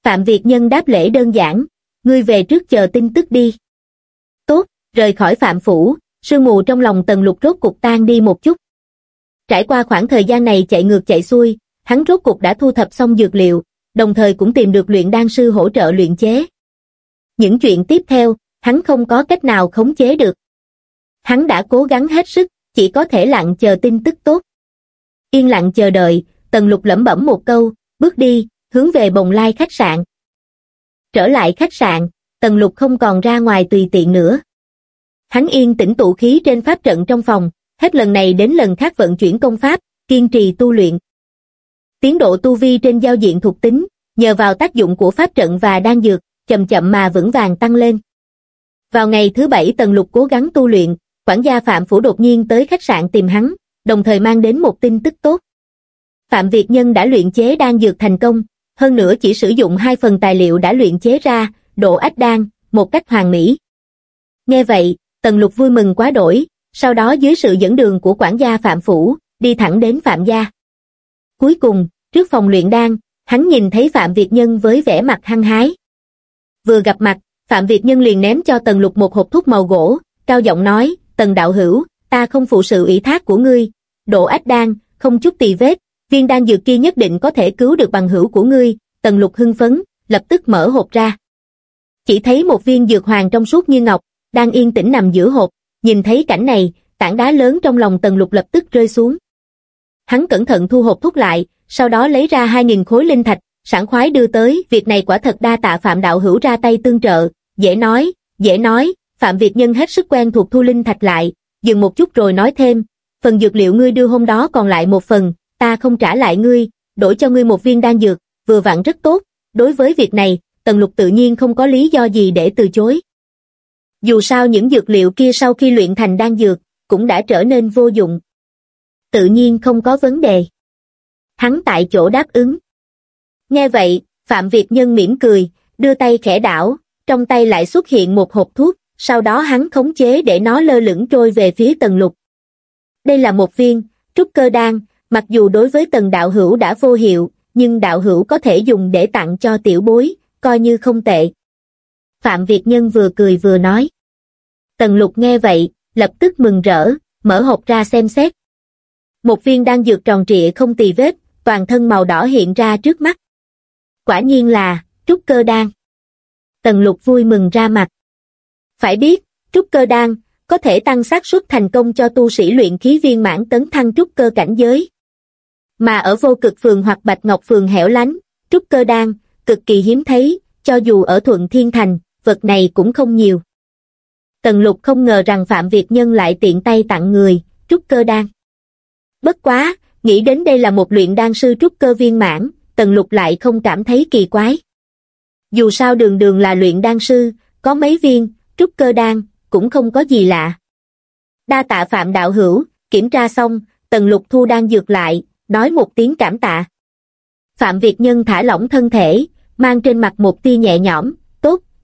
Speaker 1: Phạm Việt Nhân đáp lễ đơn giản, ngươi về trước chờ tin tức đi. Tốt, rời khỏi phạm phủ, sương mù trong lòng tần lục rốt cục tan đi một chút. Trải qua khoảng thời gian này chạy ngược chạy xuôi, hắn rốt cục đã thu thập xong dược liệu, đồng thời cũng tìm được luyện đan sư hỗ trợ luyện chế. những chuyện tiếp theo, hắn không có cách nào khống chế được. Hắn đã cố gắng hết sức, chỉ có thể lặng chờ tin tức tốt. Yên lặng chờ đợi, Tần Lục lẩm bẩm một câu, bước đi, hướng về bồng lai khách sạn. Trở lại khách sạn, Tần Lục không còn ra ngoài tùy tiện nữa. Hắn yên tĩnh tụ khí trên pháp trận trong phòng, hết lần này đến lần khác vận chuyển công pháp, kiên trì tu luyện. Tiến độ tu vi trên giao diện thuộc tính, nhờ vào tác dụng của pháp trận và đan dược, chậm chậm mà vững vàng tăng lên. Vào ngày thứ bảy Tần Lục cố gắng tu luyện, quản gia Phạm Phủ đột nhiên tới khách sạn tìm hắn, đồng thời mang đến một tin tức tốt. Phạm Việt Nhân đã luyện chế đan dược thành công, hơn nữa chỉ sử dụng hai phần tài liệu đã luyện chế ra, độ ách đan, một cách hoàn mỹ. Nghe vậy, Tần Lục vui mừng quá đổi, sau đó dưới sự dẫn đường của quản gia Phạm Phủ, đi thẳng đến Phạm gia. Cuối cùng, trước phòng luyện đan, hắn nhìn thấy Phạm Việt Nhân với vẻ mặt hăng hái. Vừa gặp mặt, Phạm Việt Nhân liền ném cho Tần Lục một hộp thuốc màu gỗ, cao giọng nói, Tần đạo hữu, ta không phụ sự ủy thác của ngươi, độ ách đan, không chút tì vết, viên đan dược kia nhất định có thể cứu được bằng hữu của ngươi, Tần Lục hưng phấn, lập tức mở hộp ra. Chỉ thấy một viên dược hoàng trong suốt như ngọc, đang yên tĩnh nằm giữa hộp, nhìn thấy cảnh này, tảng đá lớn trong lòng Tần Lục lập tức rơi xuống. Hắn cẩn thận thu hộp thuốc lại, sau đó lấy ra 2.000 khối linh thạch, sảng khoái đưa tới, việc này quả thật đa tạ Phạm Đạo Hữu ra tay tương trợ, dễ nói, dễ nói, Phạm Việt Nhân hết sức quen thuộc thu linh thạch lại, dừng một chút rồi nói thêm, phần dược liệu ngươi đưa hôm đó còn lại một phần, ta không trả lại ngươi, đổi cho ngươi một viên đan dược, vừa vặn rất tốt, đối với việc này, Tần Lục tự nhiên không có lý do gì để từ chối. Dù sao những dược liệu kia sau khi luyện thành đan dược, cũng đã trở nên vô dụng. Tự nhiên không có vấn đề. Hắn tại chỗ đáp ứng. Nghe vậy, Phạm Việt Nhân mỉm cười, đưa tay khẽ đảo, trong tay lại xuất hiện một hộp thuốc, sau đó hắn khống chế để nó lơ lửng trôi về phía tầng lục. Đây là một viên, trúc cơ đan, mặc dù đối với tầng đạo hữu đã vô hiệu, nhưng đạo hữu có thể dùng để tặng cho tiểu bối, coi như không tệ. Phạm Việt Nhân vừa cười vừa nói. Tần lục nghe vậy, lập tức mừng rỡ, mở hộp ra xem xét. Một viên đan dược tròn trịa không tì vết, toàn thân màu đỏ hiện ra trước mắt. Quả nhiên là, trúc cơ đan. Tần lục vui mừng ra mặt. Phải biết, trúc cơ đan, có thể tăng xác suất thành công cho tu sĩ luyện khí viên mãn tấn thăng trúc cơ cảnh giới. Mà ở vô cực phường hoặc bạch ngọc phường hẻo lánh, trúc cơ đan, cực kỳ hiếm thấy, cho dù ở thuận thiên thành, vật này cũng không nhiều. Tần lục không ngờ rằng Phạm Việt Nhân lại tiện tay tặng người, trúc cơ đan. Bất quá, nghĩ đến đây là một luyện đan sư trúc cơ viên mãn, tần lục lại không cảm thấy kỳ quái. Dù sao đường đường là luyện đan sư, có mấy viên, trúc cơ đan, cũng không có gì lạ. Đa tạ Phạm Đạo Hữu, kiểm tra xong, tần lục thu đan dược lại, nói một tiếng cảm tạ. Phạm Việt Nhân thả lỏng thân thể, mang trên mặt một tia nhẹ nhõm,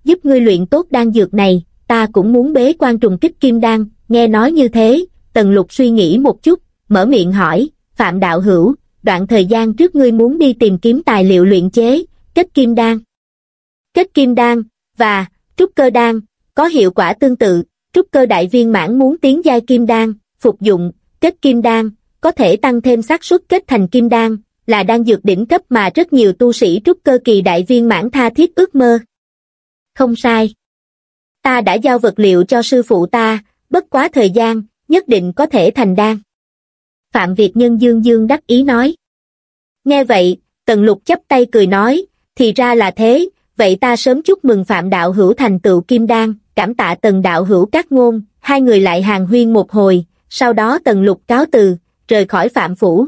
Speaker 1: giúp ngươi luyện tốt đan dược này, ta cũng muốn bế quan trùng kích kim đan, nghe nói như thế, tần lục suy nghĩ một chút, mở miệng hỏi, Phạm Đạo Hữu, đoạn thời gian trước ngươi muốn đi tìm kiếm tài liệu luyện chế, kết kim đan. Kết kim đan, và, trúc cơ đan, có hiệu quả tương tự, trúc cơ đại viên mãn muốn tiến giai kim đan, phục dụng, kết kim đan, có thể tăng thêm xác suất kết thành kim đan, là đan dược đỉnh cấp mà rất nhiều tu sĩ trúc cơ kỳ đại viên mãn tha thiết ước mơ. Không sai. Ta đã giao vật liệu cho sư phụ ta, bất quá thời gian, nhất định có thể thành đan. Phạm Việt Nhân Dương Dương đắc ý nói. Nghe vậy, Tần Lục chấp tay cười nói, thì ra là thế, vậy ta sớm chúc mừng Phạm Đạo Hữu thành tựu Kim Đan, cảm tạ Tần Đạo Hữu các ngôn, hai người lại hàng huyên một hồi, sau đó Tần Lục cáo từ, rời khỏi Phạm Phủ.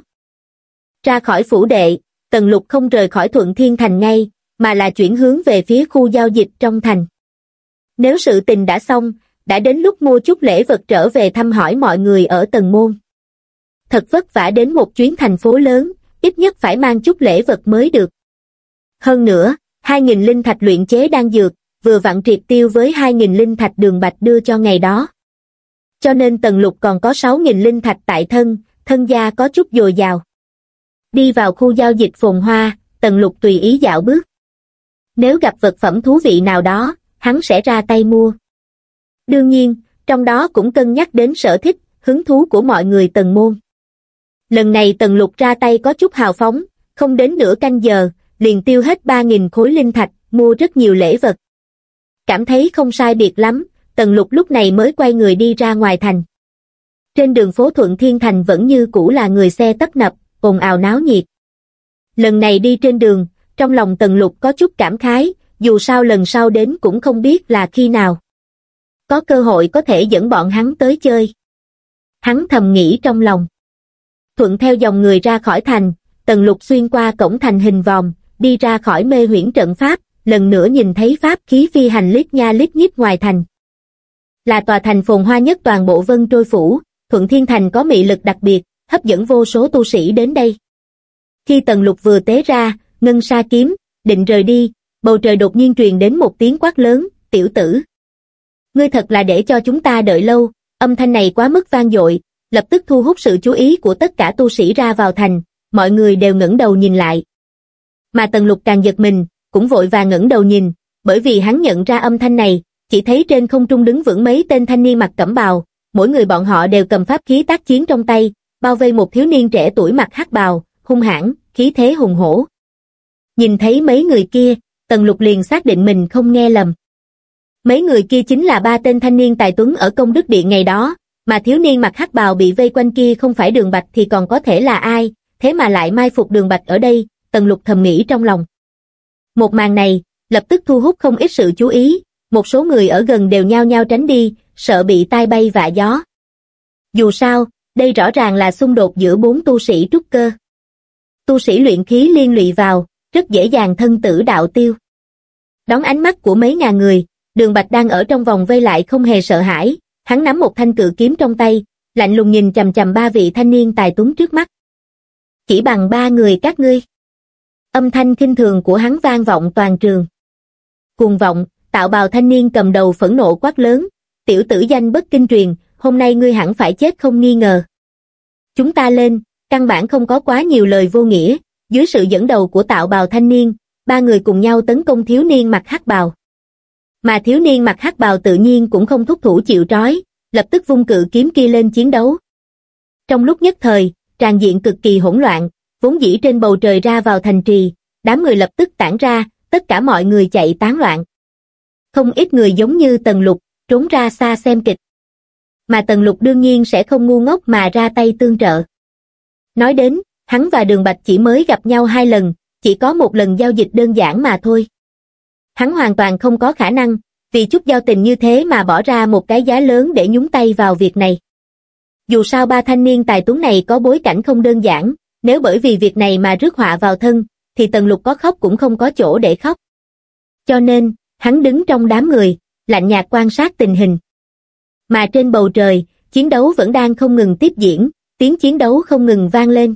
Speaker 1: Ra khỏi phủ đệ, Tần Lục không rời khỏi Thuận Thiên Thành ngay, mà là chuyển hướng về phía khu giao dịch trong thành. Nếu sự tình đã xong, đã đến lúc mua chút lễ vật trở về thăm hỏi mọi người ở tầng Môn. Thật vất vả đến một chuyến thành phố lớn, ít nhất phải mang chút lễ vật mới được. Hơn nữa, 2.000 linh thạch luyện chế đang dược, vừa vặn triệt tiêu với 2.000 linh thạch đường bạch đưa cho ngày đó. Cho nên Tần Lục còn có 6.000 linh thạch tại thân, thân gia có chút dồi dào. Đi vào khu giao dịch phồn hoa, Tần Lục tùy ý dạo bước. Nếu gặp vật phẩm thú vị nào đó, hắn sẽ ra tay mua. Đương nhiên, trong đó cũng cân nhắc đến sở thích, hứng thú của mọi người tần môn. Lần này tần lục ra tay có chút hào phóng, không đến nửa canh giờ, liền tiêu hết 3.000 khối linh thạch, mua rất nhiều lễ vật. cảm thấy không sai biệt lắm, Tần Lục lúc này mới quay người đi ra ngoài thành. Trên đường phố Thuận Thiên Thành vẫn như cũ là người xe tấp nập, ồn ào náo nhiệt. Lần này đi trên đường, trong lòng Tần Lục có chút cảm khái, dù sao lần sau đến cũng không biết là khi nào. Có cơ hội có thể dẫn bọn hắn tới chơi. Hắn thầm nghĩ trong lòng. Thuận theo dòng người ra khỏi thành, Tần Lục xuyên qua cổng thành hình vòm, đi ra khỏi mê huyễn trận Pháp, lần nữa nhìn thấy Pháp khí phi hành lít nha lít nhít ngoài thành. Là tòa thành phồn hoa nhất toàn bộ vân trôi phủ, Thuận Thiên Thành có mị lực đặc biệt, hấp dẫn vô số tu sĩ đến đây. Khi Tần Lục vừa tế ra, ngân sa kiếm, định rời đi, bầu trời đột nhiên truyền đến một tiếng quát lớn, tiểu tử. Ngươi thật là để cho chúng ta đợi lâu, âm thanh này quá mức vang dội, lập tức thu hút sự chú ý của tất cả tu sĩ ra vào thành, mọi người đều ngẩng đầu nhìn lại. Mà Tần Lục càng giật mình, cũng vội vàng ngẩng đầu nhìn, bởi vì hắn nhận ra âm thanh này, chỉ thấy trên không trung đứng vững mấy tên thanh niên mặc cẩm bào, mỗi người bọn họ đều cầm pháp khí tác chiến trong tay, bao vây một thiếu niên trẻ tuổi mặc hắc bào, hung hãn, khí thế hùng hổ. Nhìn thấy mấy người kia, Tần Lục liền xác định mình không nghe lầm. Mấy người kia chính là ba tên thanh niên tài tuấn ở công đức điện ngày đó, mà thiếu niên mặc hắc bào bị vây quanh kia không phải đường bạch thì còn có thể là ai, thế mà lại mai phục đường bạch ở đây, Tần Lục thầm nghĩ trong lòng. Một màn này, lập tức thu hút không ít sự chú ý, một số người ở gần đều nhao nhao tránh đi, sợ bị tai bay vạ gió. Dù sao, đây rõ ràng là xung đột giữa bốn tu sĩ trúc cơ. Tu sĩ luyện khí liên lụy vào, rất dễ dàng thân tử đạo tiêu. Đón ánh mắt của mấy ngàn người, đường bạch đang ở trong vòng vây lại không hề sợ hãi, hắn nắm một thanh cự kiếm trong tay, lạnh lùng nhìn chầm chầm ba vị thanh niên tài tuấn trước mắt. Chỉ bằng ba người các ngươi. Âm thanh kinh thường của hắn vang vọng toàn trường. cuồng vọng, tạo bào thanh niên cầm đầu phẫn nộ quát lớn, tiểu tử danh bất kinh truyền, hôm nay ngươi hẳn phải chết không nghi ngờ. Chúng ta lên, căn bản không có quá nhiều lời vô nghĩa, dưới sự dẫn đầu của tạo bào thanh niên, ba người cùng nhau tấn công thiếu niên mặc hắc bào. Mà thiếu niên mặc hắc bào tự nhiên cũng không thúc thủ chịu trói, lập tức vung cự kiếm kia lên chiến đấu. Trong lúc nhất thời, tràn diện cực kỳ hỗn loạn, vốn dĩ trên bầu trời ra vào thành trì, đám người lập tức tản ra, tất cả mọi người chạy tán loạn. Không ít người giống như Tần Lục, trốn ra xa xem kịch. Mà Tần Lục đương nhiên sẽ không ngu ngốc mà ra tay tương trợ. Nói đến, hắn và Đường Bạch chỉ mới gặp nhau hai lần, chỉ có một lần giao dịch đơn giản mà thôi. Hắn hoàn toàn không có khả năng, vì chút giao tình như thế mà bỏ ra một cái giá lớn để nhúng tay vào việc này. Dù sao ba thanh niên tài tuấn này có bối cảnh không đơn giản, nếu bởi vì việc này mà rước họa vào thân, thì Tần Lục có khóc cũng không có chỗ để khóc. Cho nên, hắn đứng trong đám người, lạnh nhạt quan sát tình hình. Mà trên bầu trời, chiến đấu vẫn đang không ngừng tiếp diễn, tiếng chiến đấu không ngừng vang lên.